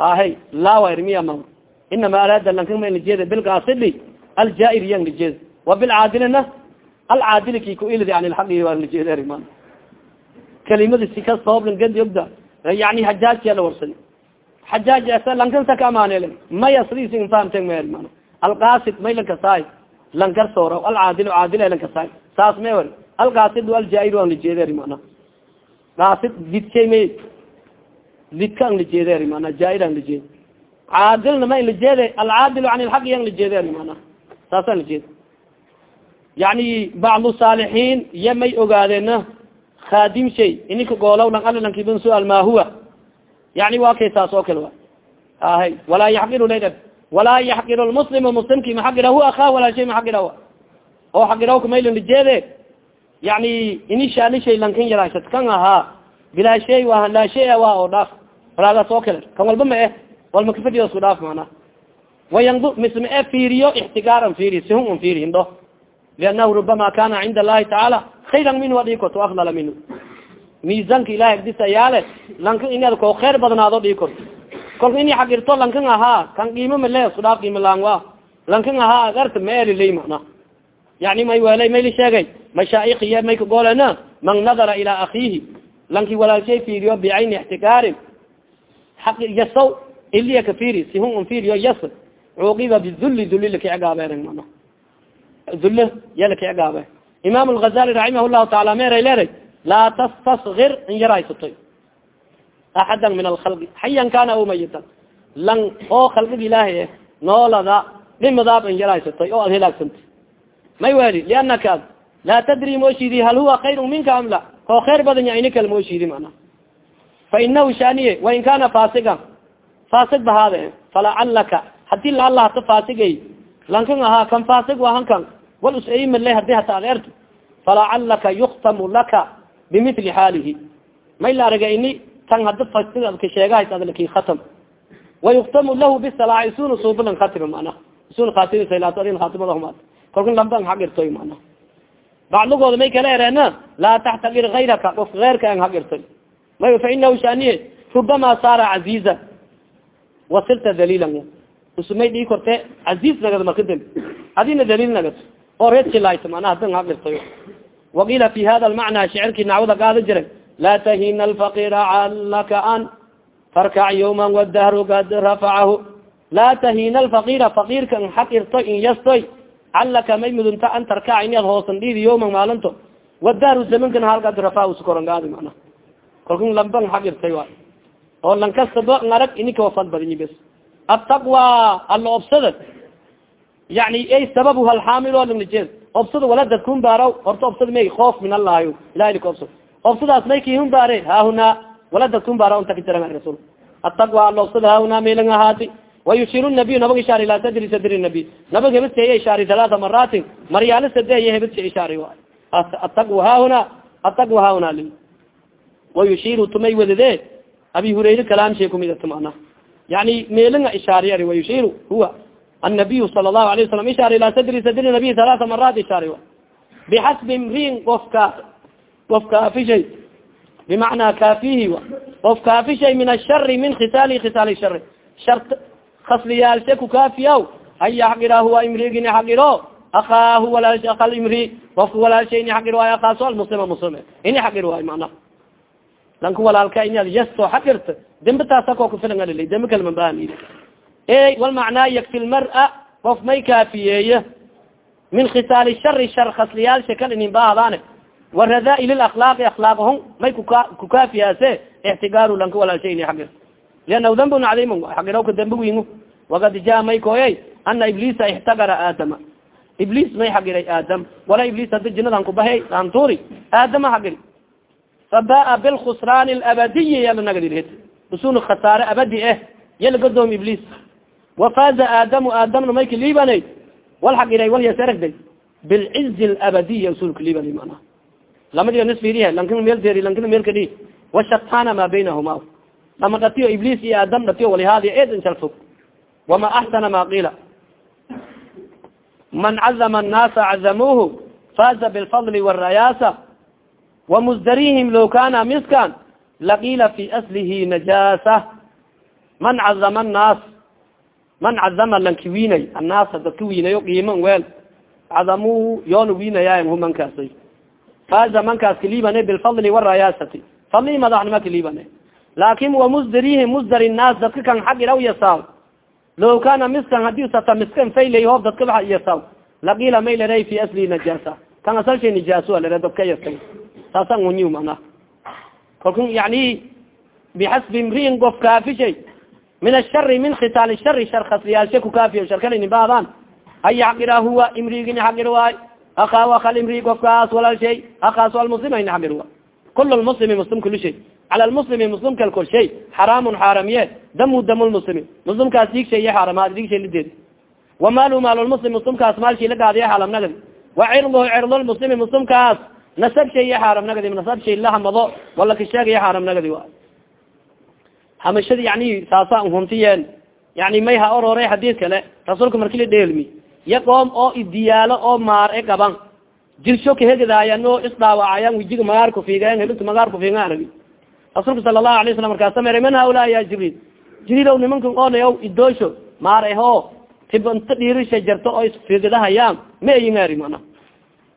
ahay lawrmiya ma inama araada lankama lijeeda bilkaasidi aljaair yan lijeed wa bilcaadilina alcaadili ki kuilid an lxaqi waa lijeed ma kalimadi sika sooblan gadi ogda yani hajaajya la warsadi xajaaj lankansa ka amaanel maya sidis fahamte ma man alqasid may lankasaay lankar soora alcaadil caadil lankasaay saas me wer alqasid aljaair an lijeed mana qaasid didkay may didka an lijeed mana jaair an lijeed caadilna ma lijeed alcaadil an lxaqi an lijeed mana saasa lijeed yani bacdu saalixiin iya may ogaadeena khadim shay ininka goolaw lang ala lankiban sual ma huwa yani wa kay saas oo kale wa ahay walaa yaxqiru la walaa yaxqiru lmuslimu muslimki maxaqirahu akaa walaa shay maxaqirahu oo xaqiraw kamaylan lijeede yani ini shaalishay lankan yaraashat kan ahaa bilaa shay laa shay wa oo dhaaf walaagas oo kale kan walba ma eh walma kafadiyo isku dhaaf mana wayandu misma e fiiriyo ixtigaaran fiiri sihun un fiiri indho liannahu rubama kana cinda allahi tacaala khayran minhu adhikot afdala minhu. Miisanka ilahay agdisa yaale lanka inaad ko khayr badnaado dhikor kolka ini xagirto lankan ahaa kan qiimo male isku dhaaf qiimo laan lankan ahaa agarta ma elilay mana yani may welay mayli sheegay mashaaikhiya may kagolena man nadara ilaa akiihi lanki walaalshay fiiriyo bicayni ixtikaarin aq yasaw iliya ka fiiri sihun un fiiriyo yas cuuqiba bidulli duli lakicigaabe mana dulle ya lakicigaabe imam lgazali raximah llahu taala meeray leeray laa tastasgir in yaraysatoy axada min alkhalqi xayan kana o mayitan lang oo khalqiga ilaahay eh noolada dhimadaab in yaraysatoy oo ad hilaagsanta may weli lianaka laa tadri moshidi hal huwa khayru minka am la koo khayr badan ya ini kal moshidi mana fa inahu shaniye wain kana fasiga fasig bahaade falacalaka haddii laala hata fasigay lankan ahaa kan fasig wahan kan wal usaimale haddii hata adeerto falacalaka yuktamu laka bimili xaalihi may la araga ini tan hada fasig adka sheegahays adlaki khatam wayuktamu lahu bisalaa isuna suubalan khatima mana isun khatimsaladin khatimadahumaa kolkan lamban hagirtoy mana bacdigooda may kala ereena laa taxtagir gayraka of eyrka an hagirtoy may fa inahu shaniye rubama saara caziiza wasilta daliilan usumay dhii korte caziiz nagad marka dal adina daliil nagad. Oo reedkilayta mana hadan hagirtoy waqiila fi hada lmacna shicirkii nacwada qaada jiray. Laa tahina alfaqira calaka an farkac yawma wadahru kad rafacahu laa tahina alfaqira faqirka n xaqirtoy in yastoy. Calaka may mudunta an tarkac inaad hoosan dhiidi yawman maalinto. Wadahru zamankan halkad rafa sukorangaadi mana kalkan lamban xaqirtay wa oo lan kastaba ngarag ininka wafad badinyi bes ataqwa alla obsada yani ay sababu halxaamil o langnajeed obsada wala dadkun baaraw horta obsada may koof min allahi ilahi lika obsad. Obsadaas may kihun baare haahuna wala dadkun baara unta kajiran rasul ataqwa alla obsada haahuna maylang ahaati wayushir nabiy nabag ishaar ilaa sadri sadri nabiy nabag hebadseeye ishaari talaata maraatin maryaalo sadeeye hebadse ishaari ataqwa haahuna ataqwa haahuna li wayushiru tumay wadade abi hurayre kalaamshe kumidata mana yani meelinga ishaariyari wayushiru huwa annabiyu sala allahu alayه wasalam ishaar ilaa sadri sadri nabiy talaata maraat ishaari bixasbi imriin qof ka qof kaafishay bimacnaa kaafihi qof kaafishay min ashari min khitaali khitaali shari shar kasliyaalshe kukaafiyaw an yaxgira huwa imrigini xaqiro akaahu walaa akal imri qofka walaalshay ini xaqir waayo akaaso almuslima muslime ini xaqir waayo macnaha lanka walaalka inaad yasto xaqirta dembi taasa koo kufilan alilay dembi kalma baahan e wal macnaa yakfi lmara qof may kaafiyeeye min khitaali shari shar khasliyaalsha kal inin baahdaane wa radaail lakhlaaqi akhlaaqhon may kuka kukaafiyaase ixtigaaru lanka walaalshay ini xaqir liannahu dambun cadiim xaqirowka dambi wingu wakad jaa may koyay ana ibliisa ixtagara aadama. Ibliis may xagiray aadam. Wala ibliis hada jinadan kubahay anturi aadama xagiri fabaa bilkhusraan labadiyi yalanagadi usun khasaare abadi eh yalagodoom ibliis wafaaza aadamu aadamna may kaliibanay wal xagiray wal yasaragday bilcizi labadiy usul kaliibanay mana lamadi nisfirihe lankina meel deeri lankina meel kadhi washatana ma baynahuma ama dhatiyo ibliis iyo aadam dhatiyo walihadi eedin shalfog wama axsana ma qiila man cazama annaasa cazamuuhu faaza bilfadli warayaasa wamusdarihim low kana miskan laqiila fi aslihi najaasa man cazama annaas man cazama lanki wiinay annaasa dadka wiinayo qiiman weel cadamuhu yoona wiinayaay hu mankaasay faaza mankaas kaliibane bilfadli warayaasati fadli madaxnima kaliibane laakin wamusdarihi musdar innaas dadka kan xag ilaw yasaw low kana miskan haddii sata miskan faylay hoob dadka ba yasaw laqiila may leray fi asli najaasa kan asalshay nijaaso lere dadka yasay saasa unyi mana kalku yani bixasbi imriin gof kaafishay min ashari min khitaal shari shar khasliyaalsha kukaafiy sharkalini baadaan. Ay xaqira huwa imrigini xaqir waay akaa akal imri gofkaas walaalshay akaas almuslim ayna xaqir wa kul lmuslimi muslim kuli shay cala lmuslimi muslimkal kol shay xaraamun xaaramiye damu dam lmuslimi muslimkaas diigshay iyo xaaramaad diigshay lideed wamalu maalulmuslim muslimkaas maalshay lagaadiya xaalamnagadi wa cirduhu cirdulmuslimi muslimkaas nasab shay iyo xaaramnagadi nasab shay lahamado wala kasheegaya xaaramnagadi wa hamashada yani saasa huntiyeen yani may ha orore xadiis kale rasuulka marki la dheelmi ya qoom oo idiyaalo oo maar e qaban jirsho kahegdaayan oo isdhaawacayan wijiga magaar kufiigayan helinta magaar kufiiga aragi rasuulka sala allahu alay slam markaasa mere man haulaa ya jibriil? Jibriilow nimankan onayaw idoosho maar eho tibanta dhiirisha jarto oo isfiigdahayaan ma ayingaari mana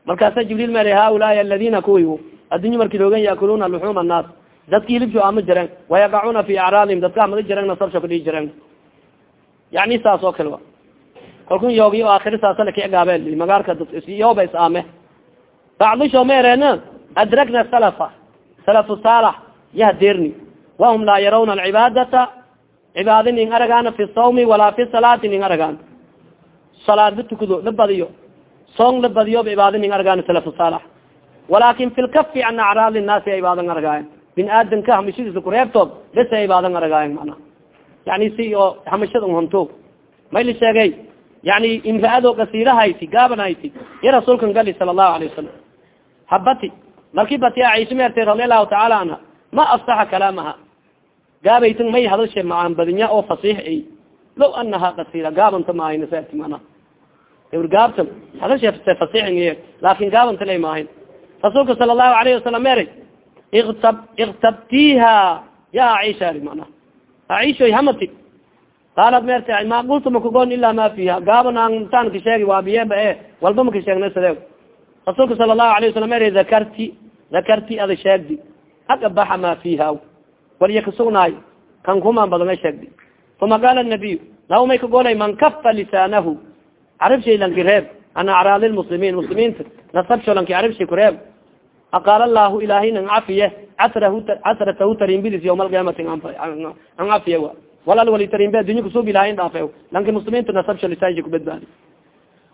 markaasa jibriil mere haulaai aladina kuwi addunya marki loogan yakuluna luxuuma annaas. Dadka hilibsho ama jireen wayaqacuna fi acraadihim dadka amada jireen nasabsho kadhii jireen. Yani saas oo kale wa kalkun yoogi aakhiri saasala kaegaabe magaarka yoba is aame bacdisho meereen adrakna salafa. Salafu saalax yahderni wahum laa yarawna alcibaadata cibaada ning aragaan fi sawmi walaa fi salaati ning aragaan salaad la tukado la badiyo song la badiyo cibaada ning aragaan salafu saalax walaakin fi lkafi an acraad nnaasi cibaadan aragaayan bin aadamka hamashadiisa kureebtood besa cibaadan aragaayan mana yani si oo hamashada hunto may la sheegay yani imraado kasirahayti gaabanhayti ya rasuulkan gali sala allahu alayh wasalam habati marki bati aisha meertay radi allahu tacaala anha ma afsaxa kalaamaha. Gaabaytan may hadalshe macaan badinya oo fasix ay. Law anaha kasira gaabanta maahayn saati mana gabr gaabtan hadalshe fasixin laakin gaabanta lay maahayn rasuulka sala allahu alayhi wasalam meeray iktab iktabtiha ya aisha ari mana aishoy hamati. Qaalat meerta ma kulta makagoon ila ma fiha. Gaaban aan taan ka sheegi waabiyeba e walba maka sheegna sade rasuulka sala allahu alayh wasalam mer dakarti dakarti ada sheegdi. Akabaxa ma fiha. Waliya kasugnaay kan kumaan badana sheegdi. Uma qaala nabiy law may kagolay man kafa lisaanahu carabshay lanki reeb an acraadi lmuslimiin muslimiinta nasabsho lanki carabshay kureeb aqaala lahu ilahay nang cafiye casratahu tarimbilis yawma alqiyaamati an cafiye wa walal wali tarimbe adunya kusub ilahay dhaafe lanki muslimiinta nasabsho lisaanshi kubadbaadi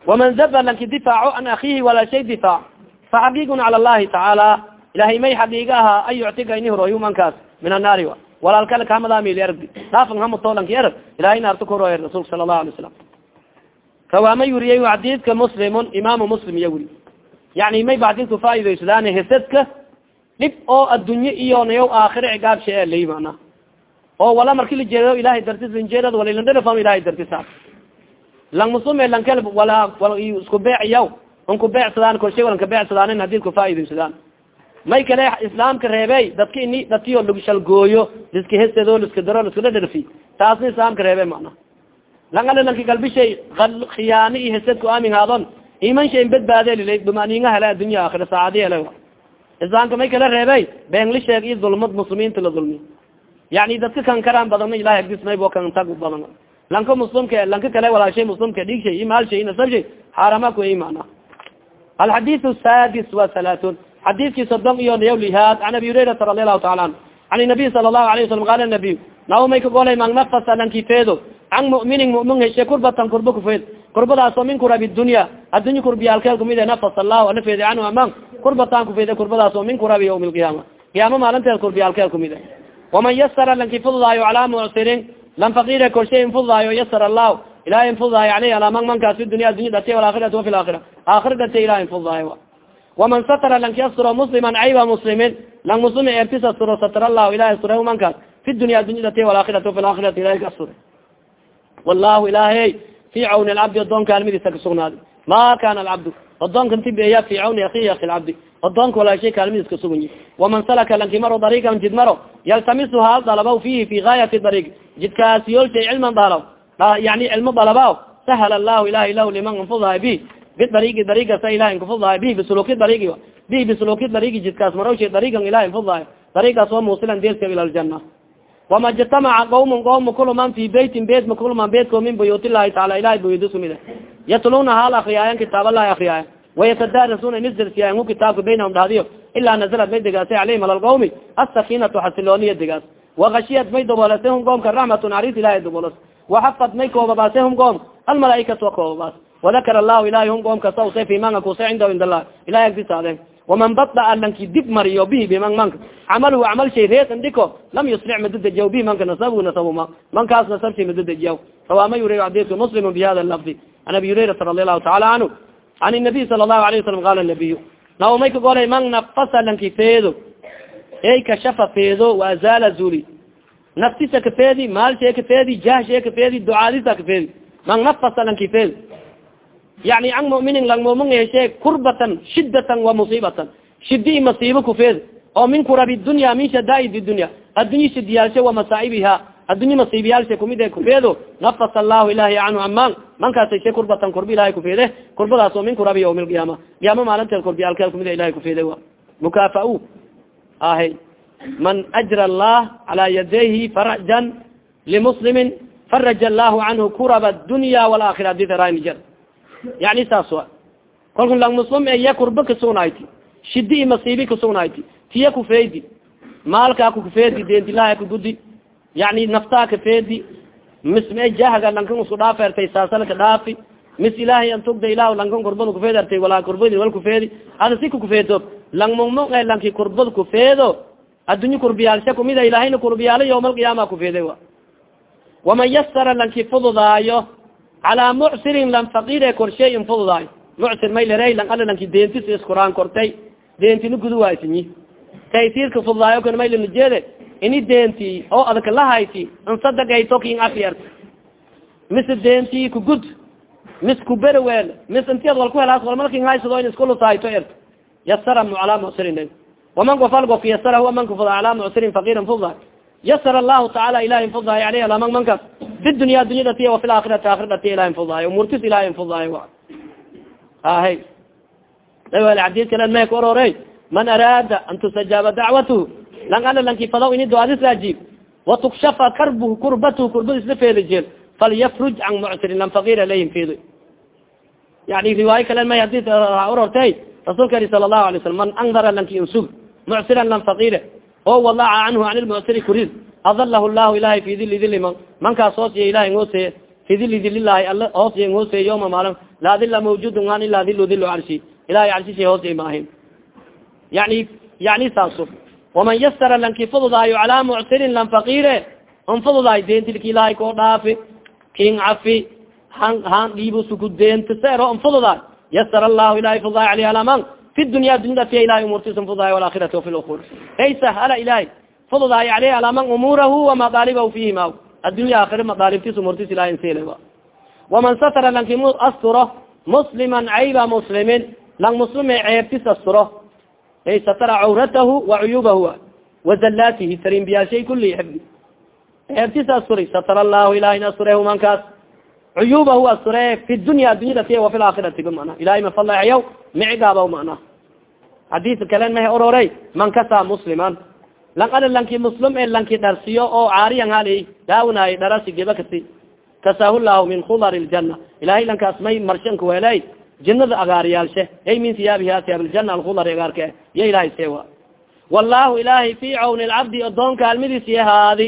waman zaba lanki difaaco an akiihi walaa shay difaac faxaqiigun cala allahi tacaala ilahay may xaqiiga ahaa an yuctiga ini horoy mankaas min annaari wa walaalkale kamadamil ergdi dhaafan hamuto lanki erg ilahay naarta kahoroy rasulka sala allahu alay salam rawaama yuriyay xadiidka muslimun imaamu muslim iya wuri. Yani may baxdinku faaidaysadaan hesadka dhib oo addunye iyo nayaw aakhira cigaabsha e lay mana oo wala marki la jeedo ilahay dartis injeerad walalandhelefam ilahay dartisa. Lang musume lankel wala wal isku beeciyaw unku beecsadaan korshay walanka beecsadaanin haddii ku faaidaysadaan may kale islaamka reebey dadka ini dadkiyo lagshalgooyo liska hesedo liska daro liska dhadharfi. Taasna islaamka reebe mana langala lanki galbishay khiyaani iyo hesedku aamin haadon iman shay badbaade lila dumaniinga hele addunya aakhira saacadi hele islaamka may kala reebey beenli sheeg iyo dulmad muslimiinta la dulmi yani dadka kan karaan badana ilahi agdismaybo kan tag badan lanka muslimka lanka kale walaashay muslimka dhig shay imaal shay nasab shay xaarama ku imana alxadith sadis wa salaatun xadiidkii sodon iyo niyawlihaad an abi hurairata radi allahu taala anhu an nabiy sala allahu alayh wasalam qala nabiy naw may kagolay magnafasa lanki feedo can muminin mumin heshe kurbatan kurba kufeed kurbadaasoo min kurabi dunya addunya kurbiyaalkeel kumide nafas. Allahu ala feede canhu aman kurbatan kufeede kurbadaasoo min kurabi yawmi lqiyaama qiyaama maalinteed kurbiyaalkeel kumide waman yasara lanki fududaayo calaa mucsirin lan fakire korshay in fududaayo yasar allahu ilahay in fududaayo aleyh alaa man mankaas fi dunya addunya dhate walaakhirati wafi laakhira aakhira dhate ilahay in fududaayo waman satara lanki asturo musliman cayba muslimin lang muslim ertis asturo satara allahu ilahay asture mankaas fi dunya addunya dhate walaakhirati wafi laakhirati ilahay ka asture wallahu ilahay fi cawni alcabdi adoonka almadiisa kasugnaaday ma kana alcabdu odoonka nti beeya fi cawni akii aki lcabdi odoonka walaashay kaalmadiis ka sugunyi waman salaka lanki maro dariikan jid maro yaltamisu haal dalabaw fihi fi gaayati dariig jidkaas yoolshay cilman dalaw yani cilmo dalabaw. Sahala allahu ilahi lahu liman anfudaha bi bidariigi dariigasa ilahi nkafudahay bi bisuluki dariigi bi bisuluki dariigi jidkaas marawshay dariigan ilahi nfudahay dariigaas oo muusilan deeska ila ljana wama jtamaca qawm qawm kulman fi beytin beyt makulman beytko min buyuut illahi taala ilahi buyuudis kumid yatluna hal akriyaayan kitaab allahi akriyaayan wayatadarasuna nisdarsiyayan hu kitaabka baynahum dhahdiyo ilaa nazalat may degaasay alayhim ala lqawmi asakinatu xasilooniya degaas wakashiyat may dobolase hum qoomka raxmatu naris ilahi dobolos waxafad may koobabaase hum qoom almalaaikatu wa koobabaas wadakar allahu ilahi hum qoom kasa usay fi manga kuse cindahu ind allah ilahi agdisaadeen waman badaa lanki dib mariyo bihi biman manka camalhu camal shay reesan dhiko lam yusric madadajiyaw bihi manka nasabu nasabuma mankaas nasabshay madadajiyaw rawaama yuri xadiidka muslim bi hada lafdi an abi hurayrata radi allahu taala canhu an nabiy sala allahu alayh wasalam qala nabiy naw may ka golay man nafasa lanki feedo ey kashafa feedo waazala zuli naftisa kafeedi maalshe kafeedi jahshe kafeedi ducaadisa kafeedi man nafasa lanki feedo yani an muminin lang mumin heshe kurbatan shidatan wa musiibatan shidi masiibo kufeed oo min kurabi dunya min shadaaid dunya. Addunya shidiyaalshe wa masaa'ibiha. Addunya masiibiyaalshe kumid kufeedo nafas allahu ilahi canhu amaan mankaas heshe kurbatan kurba ilahay kufeede kurbadaas oo min kurabi yawm lqiyaama qiyaama maalinteed kurbiyaalkeel kumid ilahay kufeede wa. Mukaafa ahe. Man ajra allah cala yadayhi farajan limuslimin faraja allahu canhu kuraba dunya walaakira adiraanijar yani saas wa kalku lang muslim iya kurba kasugnayti shidi i masiibi kasugnayti tiya kufeedi maalkaa kukufeedi dentilaha kagudi yani naftaa kafeedi mis ma jahga lankan isku dhaafertay saasalka dhaafi mis ilahay antugda ilah lankan kurbad kufeed artay walaa kurbad wal kufeedi ada si kakufeedo lang mugmug e lanki kurbad kufeedo addunya kurbiyaalsha kumida ilahayna kurbiyaalo yawma alqiyaama kufeede wa waman yasara lanki fududaayo calaa mucsirin lan fakire korshay in fududaay. Mucsir may lere lang ala lanki dentis iskuraan kortay. Dentina guduwaysinyi taysiirka fududaayo kan may lanajeede ini denti oo adaka lahayti insadagayto kin afyert mise denti kugud mis kuberewel mis intiad wal ku helaas wal malkin haysado in iskulusahayto ert yasaramu calaa mucsirin. Waman gofal gof yasara huwa man kufuda calaa mucsirin fakirin fududaay yasar allahu tacaala ilahi fudaay aleyh alaman mankas fi dunya dunyada tiya wafi laakhirati aakhira tiya ilahi fudaayo umurtis ilahi fudaayo ahe xadis kale me ka orore man araada an tustajaaba dacwathu lang ala lanki fadaw ini duadis ajiib watukshafa karbuhu kurbatuhu kurbad isla feelijeel falyafruj can mucsirin lam fakir alayhim fido yani riwaayo kale may hadis orortay rasuulka ali sala allahu alay slam man andara lanki insug mucsiran lam fakire o walaca canhu an lmucsiri kurid. Adalah llahu ilahay fi dili dili man. Mankaas hoosiya ilahay ngooseye fi dili dililahi ala hoosiya ngooseye yoma maalin. Laa dila mawjudun an ilaa dilu dilu carshi ilahay carshisa hoosiya maahin yani yani saaso waman yasara lanki fududaayo calaa mucsirin lan fakire an fududaay dentilki ilahay koo dhaafi. Kin cafi han han dhiibusuku deentisero an fududaay yasara allahu ilahay fududaay aleyh alaman fi dunya dunyada tiya ilahay umurtisan fududaay walaakhirati wafi lukur ay sahala ilahay fududaay aleyh alaman umuurahu wamadaalibahu fihi ma addunya aakhira madaalibtis umurtis ilahay nsele waman satara lanki asturo musliman cayba muslimin lang muslime ceebtis asturo ay satara cawratahu wacuyubahu wazalaatihi tarimbiyaalshay kuli xifdi ceebtis asturi satara allahu ilahin asture humankaas cuyubahu asture fi dunya dunyada tiya wafi laakhirati bmana ilahay mafalaxyaw micigaaba mana hadis kalen mahe ororey man kasa musliman lang ala lanki muslim e lanki dharsiyo oo caariyan hali daawinaay dharasi geba kasi kasaahu lahu min khudar ljana ilahay lankaas may marshanka weley jinada agaariyaalshe ay min siyaabiha siyaab ljana alkhudar agaarke ya ilahay sewa wallahu ilahay fi cawni lcabdi odoonka almidiis yahaadi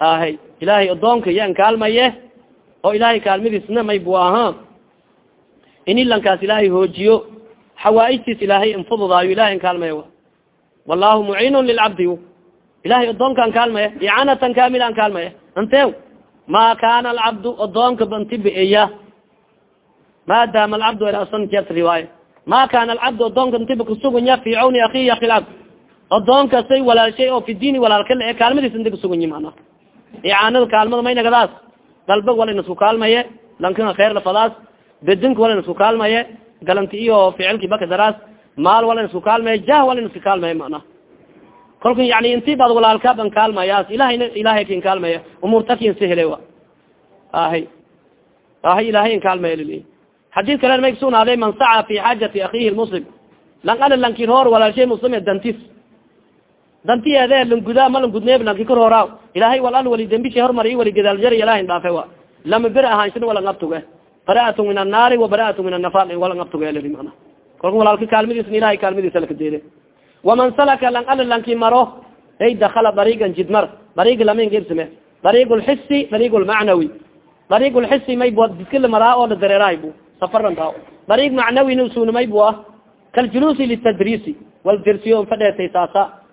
ahay ilahay odoonka yan kaalmaye oo ilahay kaalmadiisna may bu aha ini lankaas ilahay hoojiyo xawaaijtiis ilaahay infududaayo ilahay kaalmaya wallahu muciinun lilcabdi ilahay odoonkan kaalmaya icanatan kaamilan kaalmaya. Ante ma kana alcabdu odoonka banti biiya maadaama alcabdu erasan jes riwaaya. Ma kana alcabdu odoonka ntiba kusugunya fi cawni akihi akilab odoonka say walaalshay oo fi diini walaalka le kaalmadiis inti kusugunyi mana icaanada kaalmada maynagadaas dalba wal inasku kaalmaye lankan kheer lafadaas bedinka walan isku kaalmaye galanti iyo ficilki baka daraas maal walan isku kaalmaye jah walan isku kaalmaye mana kolka yani inti baad walaalkaaban kaalmayaas ilahayna ilahay kin kaalmaya umuurta kin sihele wa. Ahay ahay ilahay in kaalmaya lili. Xadid kalen may man saca fi xaajati akiihi lmuslim lang ala lankin hor walaalshay muslim dantis dantiyeede langudaa ma langudneeb lanki kor horaaw ilahay wal al wali dembisha hormar i wali gadaaljari ilahin dhaafe wa lama ber ahaanshina wala ngabtuge bara'atu min annaari wa bara'atu min annafal wala ngabtuge lii mana. Kolka walaalka kaalmadiisna ilahay kaalmadiisa lakadeede waman salaka lang ala lanki maro ay dakala dariigan jidmar. Dariig lamin girsime dariig lxisi dariig lmacnawi dariig lxisi may bu diskila maraa oo la dareerahay bu safaran taa dariig bu ah kaljuluusi litadriisi wal dersiyo fadheetay saasa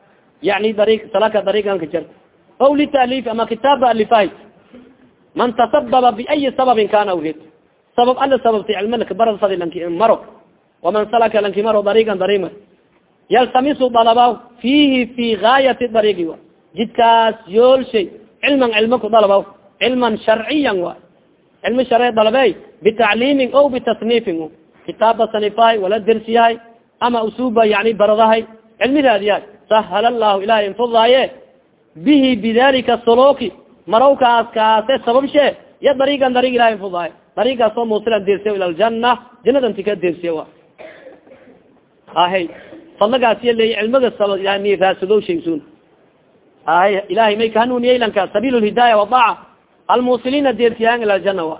yani dari salaka dariiganka jar aw litaalif ama kitaabba alifahay man tasababa biayi sababin kana awred sabab ala sababtay cilmalaka barad fadi lanki maro waman salaka lanki maro dariigan dariima yaltamisu dalabaw fihi fi gaayati dariigi wa jidkaas yoolshay cilman cilmo ku dalabaw cilman sharciyan wa cilmi sharci dalabey bitacliimin o bitasniifin kitaabba sanifahay wala dersiyahay ama usuba yani baradahay cilmi raadiyahay sahal allahu ilahay infudaaye bihi bidalika soloki marawkaas kaase sabab she ya dariigan dariig ilahay infudaaye dariigaas oo muusilan deersiya ila ljana janadan tika deersiya wa ahay fadlagaasiya leey cilmiga saba yani raasado shaysun ahay ilahay may kahanuuniye lanka sabil lhidaaya wadaaca almuusiliina deersiyaan ila ljana wa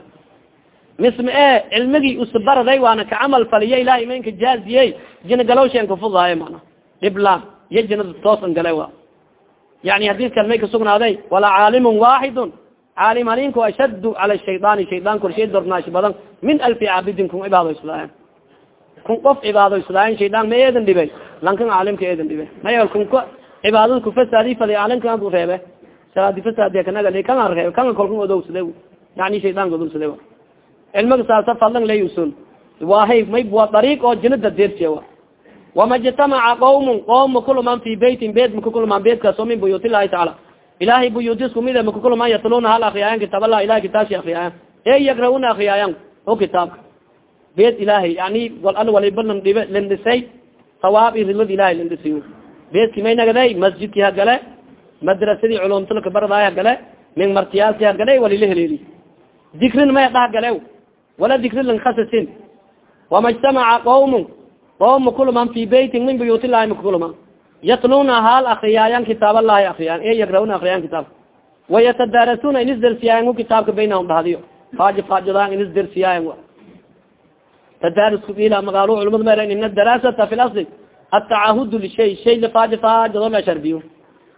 misma e cilmigii usbaraday waana kacamal faliya ilahay maynka jaaziyey jina galowsheen kafudaaye mana dhiblaan iyo jinada toosan gale wa yani hadiskan may kasugnaaday wala caalimun waaxidun caalim halinku ashaddu cala shaydaani shaydaan korshay dornaash badan. Min alfi caabidin kun cibaadaysadaayan kun qof cibaadaysadaayan shaydaan ma eedan dhibay. Lankan caalimka eedan dhibe maya kun cibaadada kufasaadi faday caalimkan ku reebe salaadi fasaadi kanaga kana reebe kana kolkan odogsade yani shaydaanka odogsade wa cilmiga saasa fadlan layusun wahay may wa dariiq oo jinada deersiya wa wama jtamaca qawm qom makuluman fi beytin beyt makakuluman beytkaas oo min buyuut ilahi tacaala ilahay buyuutis kumid makakuluman yatluna hal akriyaayan kitaab allah ilahay kitaabsi akriyaayan e yagrauna akriyaayan o kitaabka beyt ilahay yani al waliba landhibe landhisay sawaab i rilad ilahay landhisiy beytki may nagaday masjidki hagale madrasadii culumtulka bardaay hagale min martiyaalki hagale walila heleeli dikrin may dhahgale wala dikri lankasasin wama jtamaca qawm qom makuluman fi beytin min buyuut illahi makuluman yatluna hal akriyaayan kitaab allahi akriyaan e yagrauna akriyaan kitaabka wayatadaarasuna in isdersiyaayan u kitaabka baynahum dhahdiyo faaji faajidaan in isdersiyaayan tadaarusku ila magaalo culamada mera in adaraasata fi lasli atacahud lishay shay lafaaji faajidoo la sharbiyo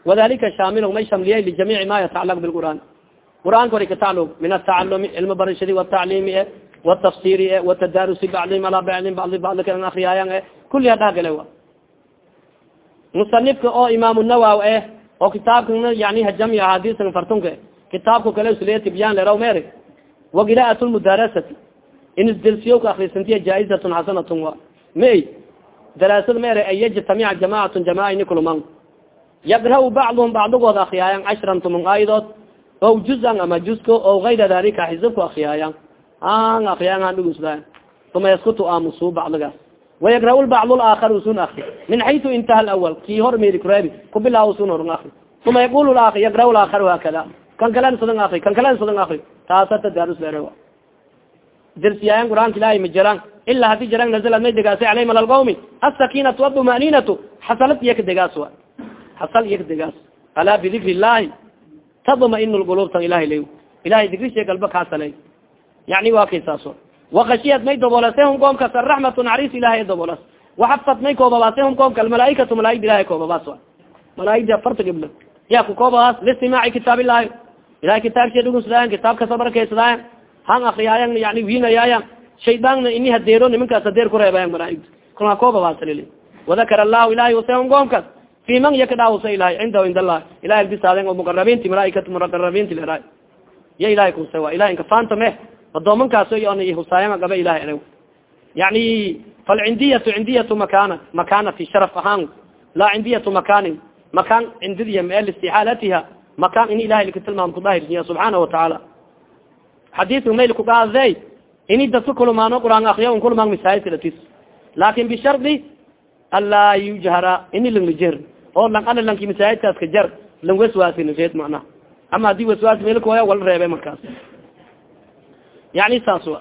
wadalika shaamil may shamliyay lijamiici ma yatacalaq bilqur'aan qur'aanka ori katacalug min atacalumi cilmi barashadi watacliimi e watafsir e watadarusi bacdim ala bacdin badi badi kalan akriyaayan e kuliha dhahgale wa musanifka oo imaam nawaw eh oo kitaabka yani hajami ahadisan fartunka kitaabka kale usle tibyan leraw mer wa qira'at lmudarasati in isdelsiyo ka akrisantiya jaaizatun xasanatun wa may daraasad mere an yajtamica jamacatun jamaa ini kuluman yagra'u bacduhum bacdigooda akriyaayan cashran tumun aayadood o juzan ama jusko o gayra dalika xisabku akriyaayan an akriyaan an dhugusdaa uma yaskutu aamusu bacdigaas wayagra bacd laakar usun akri min xaytu intaha lawal ki hor merikureebi kubilaa usun horn akri uma yaqul laakar yagra laakar hakada kan kalen sadan akri kan kalen sadan akri taasa tadaarus lere dersiyaayan qur'aanka ilahi ma jiraan ilaa haddii jiraan nazalad may degaasay aleyhim ala lqawmi asakinatu adumaninatu xasalad iya ka degaas wa xasal iya ka degaas alaa bidikri illahi tadmain lqulub tan ilahi ley ilahay digrishe galba kaasaley yani waa kay saaso wakashiyad may dobolase hum koomkas araxmatu naxariis ilahay dobolas waxafat may koobabaase hum koomka almalaaikatu malaaig ilahay koobabaas a malaaigdi afarta gibla. Ya ku koobabaas listimaaci kitaab ilahi ilahay kitaabshe dhugunsdaayan kitaab kasa barakaysadaayan han akriyaayan yani wiinayaayan shaydaanna ini hadeero nimankaas hadeer kureebayan malaaigta kulka koobabaasal wadakar allahu ilahay wase hum koomkas fi man yakadhaawsa ilahay cindahu ind allah ilahay agdisaaden oo muqarabiinti malaaikatu muqarabiinti lera ya ilahay kuse wa ilahay inkafaanta meh adoomankaas husaayan gaba ilahay ere yani falcindiyatu cindiyatu makana makanati sharaf ahaan. Laa cindiyatu makanin makaan cindidiya mee listixaalatiha makaan in ilahay lika tilmaam kudahirsiya subxaana watacaala xadiidka mayl kugaadey ini dadka kulmaano quraan akriya un kulmaan masaajidka datis laakin bishardi anlaa yujhara ini lang lajer oo lang ala lanki masaajidkaas ka jar lang waswaasin reed macnaha. Ama haddii waswaas meelkooya wala reebe markaas yani saas wa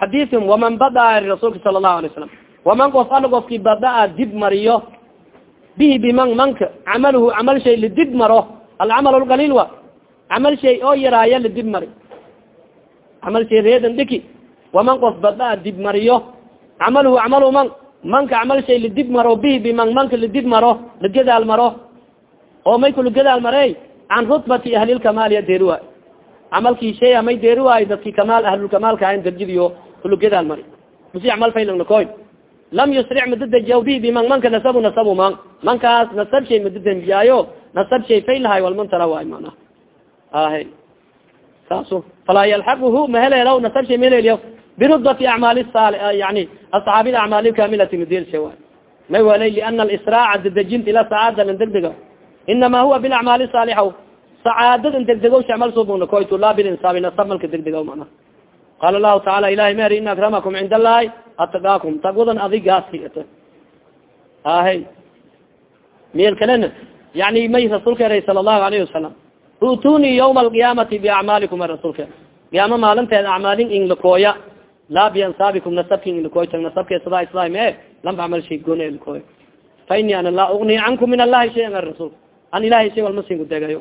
xadiium waman badaa rasuulka sala allahu alay salam waman qof ala qofki badaa dib mariyo bihi biman manka camaluhu camal shay lidib maro alcamal lqaliil wa camal shay oo yaraaya lidib mari camal shay reedan dhiki waman qof badaa dib mariyo camaluhu camalu man manka camal shay lidib maro bihi biman manka lidib maro lagadaal maro oo may kulagadaal marey can rutbati ahlilkamaaliya deeri waay camalkii shay may deeri waayo dadki kamaal ahlulkamaalka ahan darjidiyo kulugadaal mari musi camal faylangnakoy lam yusric madadajaw bi biman manka nasabu nasabu man mankaas nasab shay madadambiyaayo nasab shay faylahay walmantara waay mana. Ahe saaso falaa yalxaquhu maheleelaw nasab shay maheleliya birudati acmaali sal yani asxaabi acmaali kamilati madeelsha waay may walay liana alisraaca dadejinta ila sacaada lan degdega. Inama huwa bilacmaali saalixa sacaadadan degdego shamal subugnakoytu laa bilinsaabi nasab malka degdega mana qaala lahu taala ilahi meri in akramakum cind allahi atagaakum tagwadan adigaasi ahe meel kalena yani may rasuulka eray sala allahu alayhi wasalam utuni yawma alqiyaamati biacmaalikum a rasuulka qiyaama maalinteed acmaalin inlakooya laa biansaabikum nasabkin inlakoy tag nasabke sadaa islaam e lamba camal shay gooni lakooy fa ini ana laa ugni cankum min allahi shayan a rasuul an ilahay shay walma sin kudegayo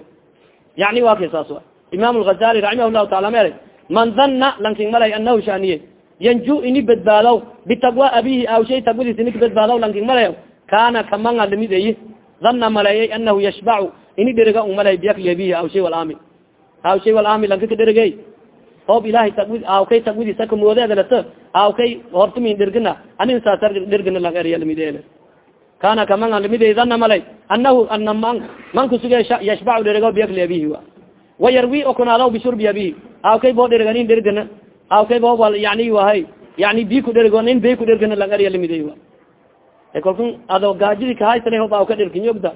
yani wa kay saas wa imam lgazali raximah llahu taala mere man dana lanking malay anahu shaniye yanju ini badbaadaw bitagwa abihi awshay tagwadiis inik badbaadaw lanking malayo kana kamanga la mid eyi dana maleeyay anahu yashbacu ini dheriga un malay biyakli abihi awshay walami awshay walami lanka ka dherigey hoob ilahay tagwid awkay tagwadiisa kamoodeedalata awkay hortamin dhergina anin saasa dhergina lang eriya lamideel kana kamanga la mid dana malay anahu ana man man kusuge yashbacu dheriga biyakli abihi wa wayarwi okunaadaw bishurbi abihi awkay boo dherganin dhergana awkay bo wal yani wahay yani bi ku dhergo nin bay ku dhergana lang eriya lamiday wa kalkun ado gaajidi kahaysana hoob aw ka dherkinyogda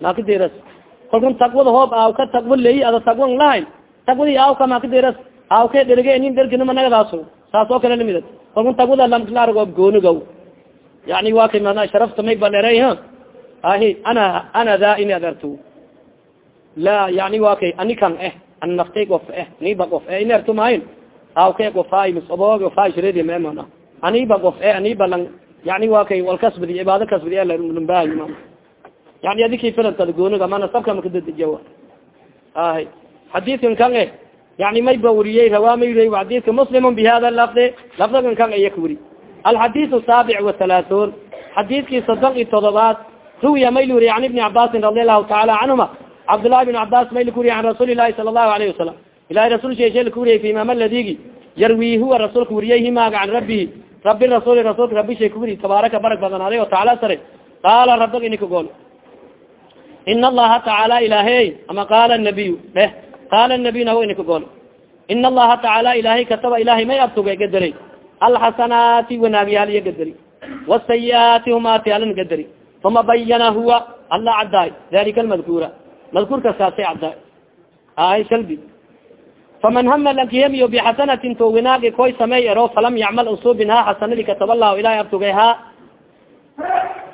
maka deras kalkun tagwada hoob aw ka tagwa leeyi ado tagwan lahay tagwadi awka maka deras awka dherge nin dhergina managadaas saas yani wa kay mana sharafta may balerey ha ahi ana ana da ini adartu la yani wa kay ani kan eh an naftay qof eh niba qof eh ini artu maayin awkay qofay misobog qofay shiredi memana aniba qof eh aniba lang yani wa kay wal kasbadi cibaado kasbadi lambaayi ma yani adiki filantad gooniga mana sabka makadadijawa ahi xadiidkan kan e yani may ba weriyey rawaa may weriy xadiidka muslim bi hada lafdi lafdigan kan iya ka alxadiid saabic wathalaathoon xadiidkii soddon iyo todobaad ruwiya may la weriy an ibni cabaasin radi allahu taala canhuma cabdالlahi بن cabas may laka wuriye an rasuuli lahi sala الlahu alayه wasalam ilahi rasul sheshe laka wuriyey fi imam ladigi yarwi huwa rasuulka wuriyey himaaga can rabihi rabi rasul rasulka rabi shay ka wuriy tabaaraka barag badanaaday o taala sare qaala rabag inika gool in allaha tacaala ilahay ama qaala nabiy dheh qaala nabiy naho inika gool in allaha tacaala ilahay kataba ilahay may abtuga gadari alxasanaati wanaagyaal iyo gadari wasayiaati humaati alin gadari uma bayana huwa alla caddaay dalika almadkuura madkuurkas kaasay caddaay ay shalbi faman hama lankihemiyo bixasanatin to winaagi koy samey ero falam yacmal usubin ha xasanadii kataba lahu ilahay abtuge ha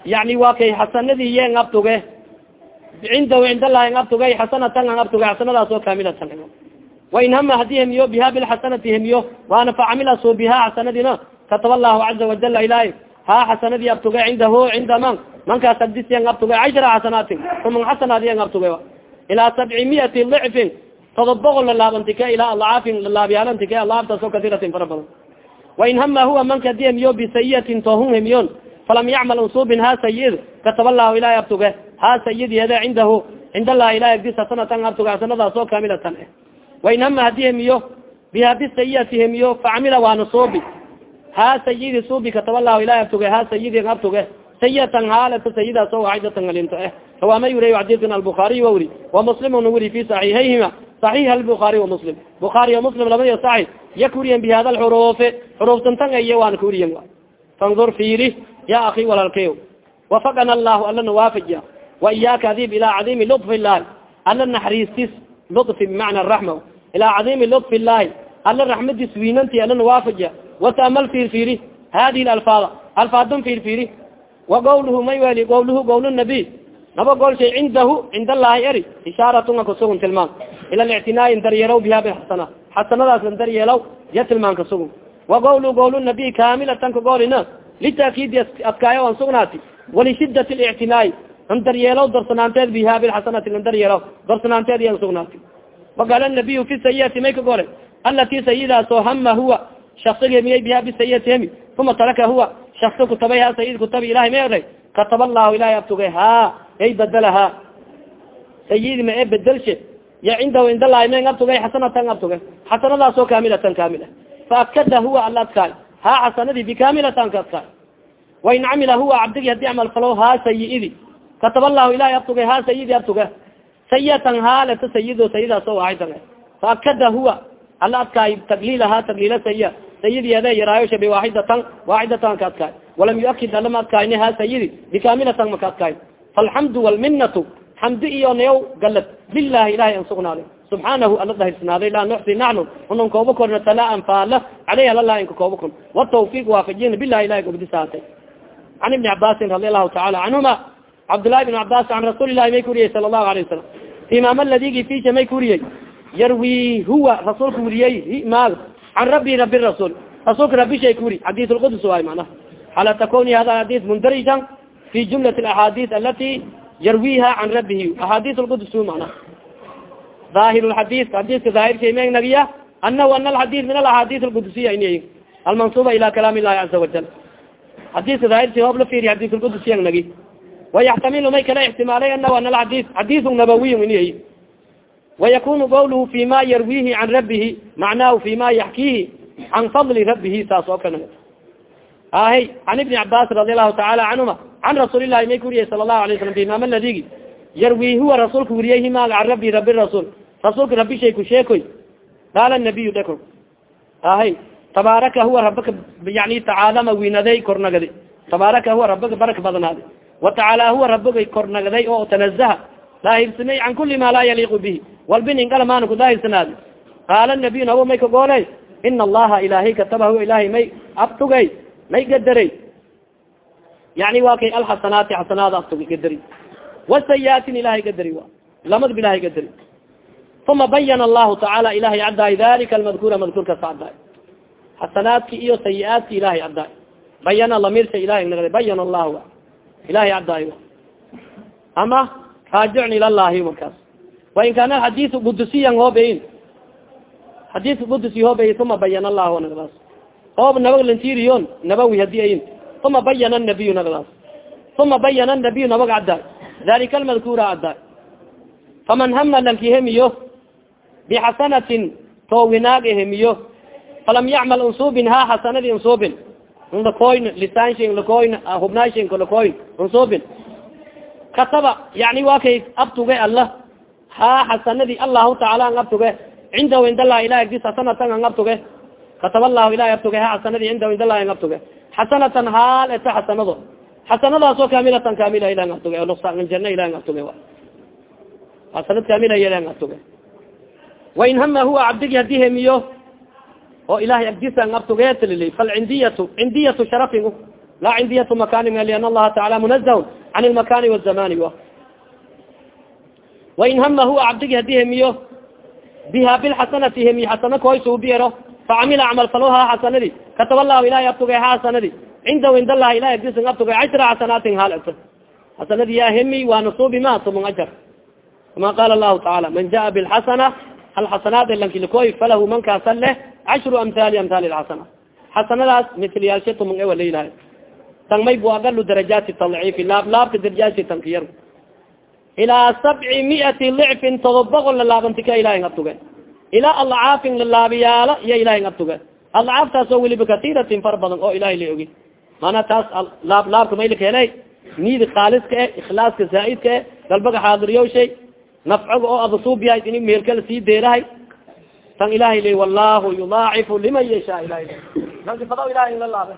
yani wa kay xasanadii yeen abtuge cindahu cind allahi n abtugay xasanatan an abtuge xasanadaas kaamilatan wain hama haddii hemiyo biha bilxasanati hemiyo waana facamila soo biha xasanadina kataba allahu caza wajala ilahay ha xasanadii abtuge cindahu cinda man. Mankaas agdisiyan abtuge cashara xasanaatin kuman xasanaadiyan abtuge ilaa sabci miati dicfin todob boqol lalaabantike ilaa alacaafin lalaabiyaalantike alaabtaas oo kasiratin fara badan wain hama huwa manka haddii hemiyo bisayiatin tohun hemiyon falam yacmal unsubin ha sayid kataba allahu ilahay abtuge ha sayid yede cindahu cind allahi ilahi agdis hasanatan abtuge hasanadaas oo kaamilatan eh wain hama hadii hemiyo biha bisayiati hemiyo facamila waana suubi ha sayidi suubi kataba allahu ilahi abtuge ha sayidi abtuge sayatan haalata sayidaas oo wacidatan alinto eh rawaamay wuriy xadiidkan albukaariy wa wuri wa muslimna wuri fi saxiixayhima صaxiix albukaari وamuslim bukaari o muslim labadiyo saxi ya kuriyen bi hada lxurufi xuruftantan eye waana kuriyen fandur fiiri ya aki walalkey wafaqana allahu ala nawaafiya wa iyaaka adib ila cadimi luطf illahi ala naxariistis luطfi bimacna raxma ilaa cadimi luطf illahi ala raxmadis wiinanti ala nawaafiya wataamal firfiri hadihi alfaada alfaadun firfiri wa gawluhu may weli gawluhu gawl nabiy naba gol shay cindahu cind allahi eri ishaaratun kasugun tilmaan ila lictinaayin daryeelow biha bixasana xasanadaas lan daryeelow ya tilmaan kasugun wa gawluhu gawl nabiy kaamilatan ka golina litaakidi adkaayo an sugnaati walishidat lictinaayi an daryeelow darsanaanteed biha bilxasanati lan daryeelow darsanaanteed yan sugnaati waqaala nabiyu fi sayati may ka gole alati sayidaaso hama huwa shaksiga miyay biha bisayati hemi uma taraka huwa shaksi kutabay ha sayid kutabi ilahay ma eray kataba allahu ilahay abtugay ha ay badalaha sayidi ma e bedelshe ya cindahu cind allahi men abtugay xasanatan abtugay xasanadaasoo kaamilatan kaamila faakada huwa ala adkaay ha xasanadii bikamilatan ka adkaay wain camila huwa cabdigi haddii camal falo ha sayiidi kataba allahu ilahay abtugay ha sayidi abtuga sayatan haaleta sayido sayidaaso ahaydan faakada huwa ala adkaay tagliilaha tagliila saya sayidiyade yaraayosha biwaxidatan waaxidatan ka adkaay walam yuakid alama adkaayni ha sayidi bikamilatan maka adkaay falxamdu walminatu xamdi iyo nayaw galad lilahi ilahay an sugnaaday subxaanahu ala dahirsnaaday laa nuxsi naxnu unan kooba korna talaan faala caleyh alala inka kooba kon watawfiq waafajina bilahi ilahi gobdisaatay can ibni cabaasin radi allahu taala canhuma cabdllahi bn cabas an rasuuli lahi may kuriyey sala allahu alayه wasalam imaam ladigi fisha may kuriyey yarwi huwa rasuulka weriyey maag can rabi rabi rasul. Rasuulka rabi shay kuri xadis lqudus waay manaha xalata koni hada xadis mundarijan fi jumlat axaadis alati yarwiha can rabihi axaadis lqudus manaha ahir xadis xadiska aahirka ma nagiya anahu ana alxadis min alaxaadis alqudusiya in almansuba ila kalaam illahi caza wajal xadiska aahirka hoob la firi xadis lqudusiya nagi wayaxtamilu may kala ixtimaalay anahu ana alxadis xadisu nabawiy in wayakunu qawluhu fi ma yarwihi can rabihi macnahu fi ma yaxkiihi can fadli rabihi saas oo kale ahy can ibni cabas radi allahu taala canhuma can rasuuli lahi may kuriyay sala lahu alay slam imaam ladigi yarwi huwa rasuulka weriyey himaag can rabi rabi rasul rasuulka rabi shay ku sheekoy qaala nabiyu dheko ahay tabaaraka huwa rabaka yani tacaalama winaday kornagadi tabaaraka huwa rabaka baraka badnaadi wa tacaala huwa rabagay kornagday oo tanazaha daahirsamey can kuli ma laa yaliiqu bihi. Walbinin galamaana ku daahirsanaaday. Qaala nabiyu nabo may ka gooley ina allaha ilahay katabahu ilahay may abtugay may gadaray yani waa kay alxasanaati xasanaada abtugay gadari wasayaatin ilahay gadari wa lamadb ilahay gadari uma bayana allahu tacaala ilahay caddaay dalika almadkuura madkuurkas caddaay xasanaadki iyo sayi-aadki ilahay caddaay bayana lamirsha ilahay bayana allahu ilahay caddaay ama raajicn ila llahi markaas wain kaana xadisu qudusiyan hoobeyin xadiska qudusi hoobeyi uma bayana allahu nagdaas oob nabag lantiriyon nabawi haddii ayin uma bayana nabiyu nagdaas uma bayana nabiyu nabag caddaay dalika almadkuura caddaay faman hama lanki hemiyo bixasanatin toowinaag hemiyo falam yacmal unsubin ha xasanadi unsubin lakoyn lisaanshin lakoyn hubnaashin lakoyn unsubin kataba yani waa kay abtuge allah. Ha xasanadi allahu tacaala ang abtuge. Cindahu ind allah ilah agdis xasanatan ang abtuge. Kataba allahu ilahi abtuge ha xasanadi cindahu ind allah ang abtuge. Xasanatan haal eta xasanado xasanadaasoo kaamilatan kaamila ilah ang abtuge. Nuqsaanjana ilah ang abtuge xasanad kaamila ilah ang abtuge. Wain hama huwa cabdigi haddii hemiyo oo ilahay agdisa ang abtuge talili falcindiyatu cindiyatu sharafin laa cindiyatu makani lian allaha taala munazahun can lmakani wazamani wain hama huwa cabdigi haddii hemiyo biha bilxasanati hemiy xasana koysuubiero facamila camal faloha xasanadi kataba allahu ilahay abtugay ha xasanadi cindahu ind allahi ilahay agdisan abtugay cashra xasanaatin agto xasanadi ya hemi waana suubi ma tumun ajar kama qaala allahu tacaala man jaa bilxasana alxasanaat lankilikoy falahu man kaasan leh cashru amhali amhali lxasana xasanadaas milyaalsha tumun ewa lailahay tan may bu agalu darajaati talciifi laab laabka darajaati tankiyar ilaa sabci miati licfin todoba boqol lalaabantika ilahay abtuge ilaa alcaafin lalaabiyaala iyo ilahay abtuge alcaaftaas oo weliba katiratin fara badan oo ilahay la ogi maana taas laab laabka maylik hele niidi khaaliska e ikhlaaska zaaidka e dalbaga xaadiriyowshay nafcoga oo adasuubiyahay ini meelkala sii deerahay tan ilahay le wallahu yudaacifu liman yashaa ilahay lanki fadaw ilahay in la laabe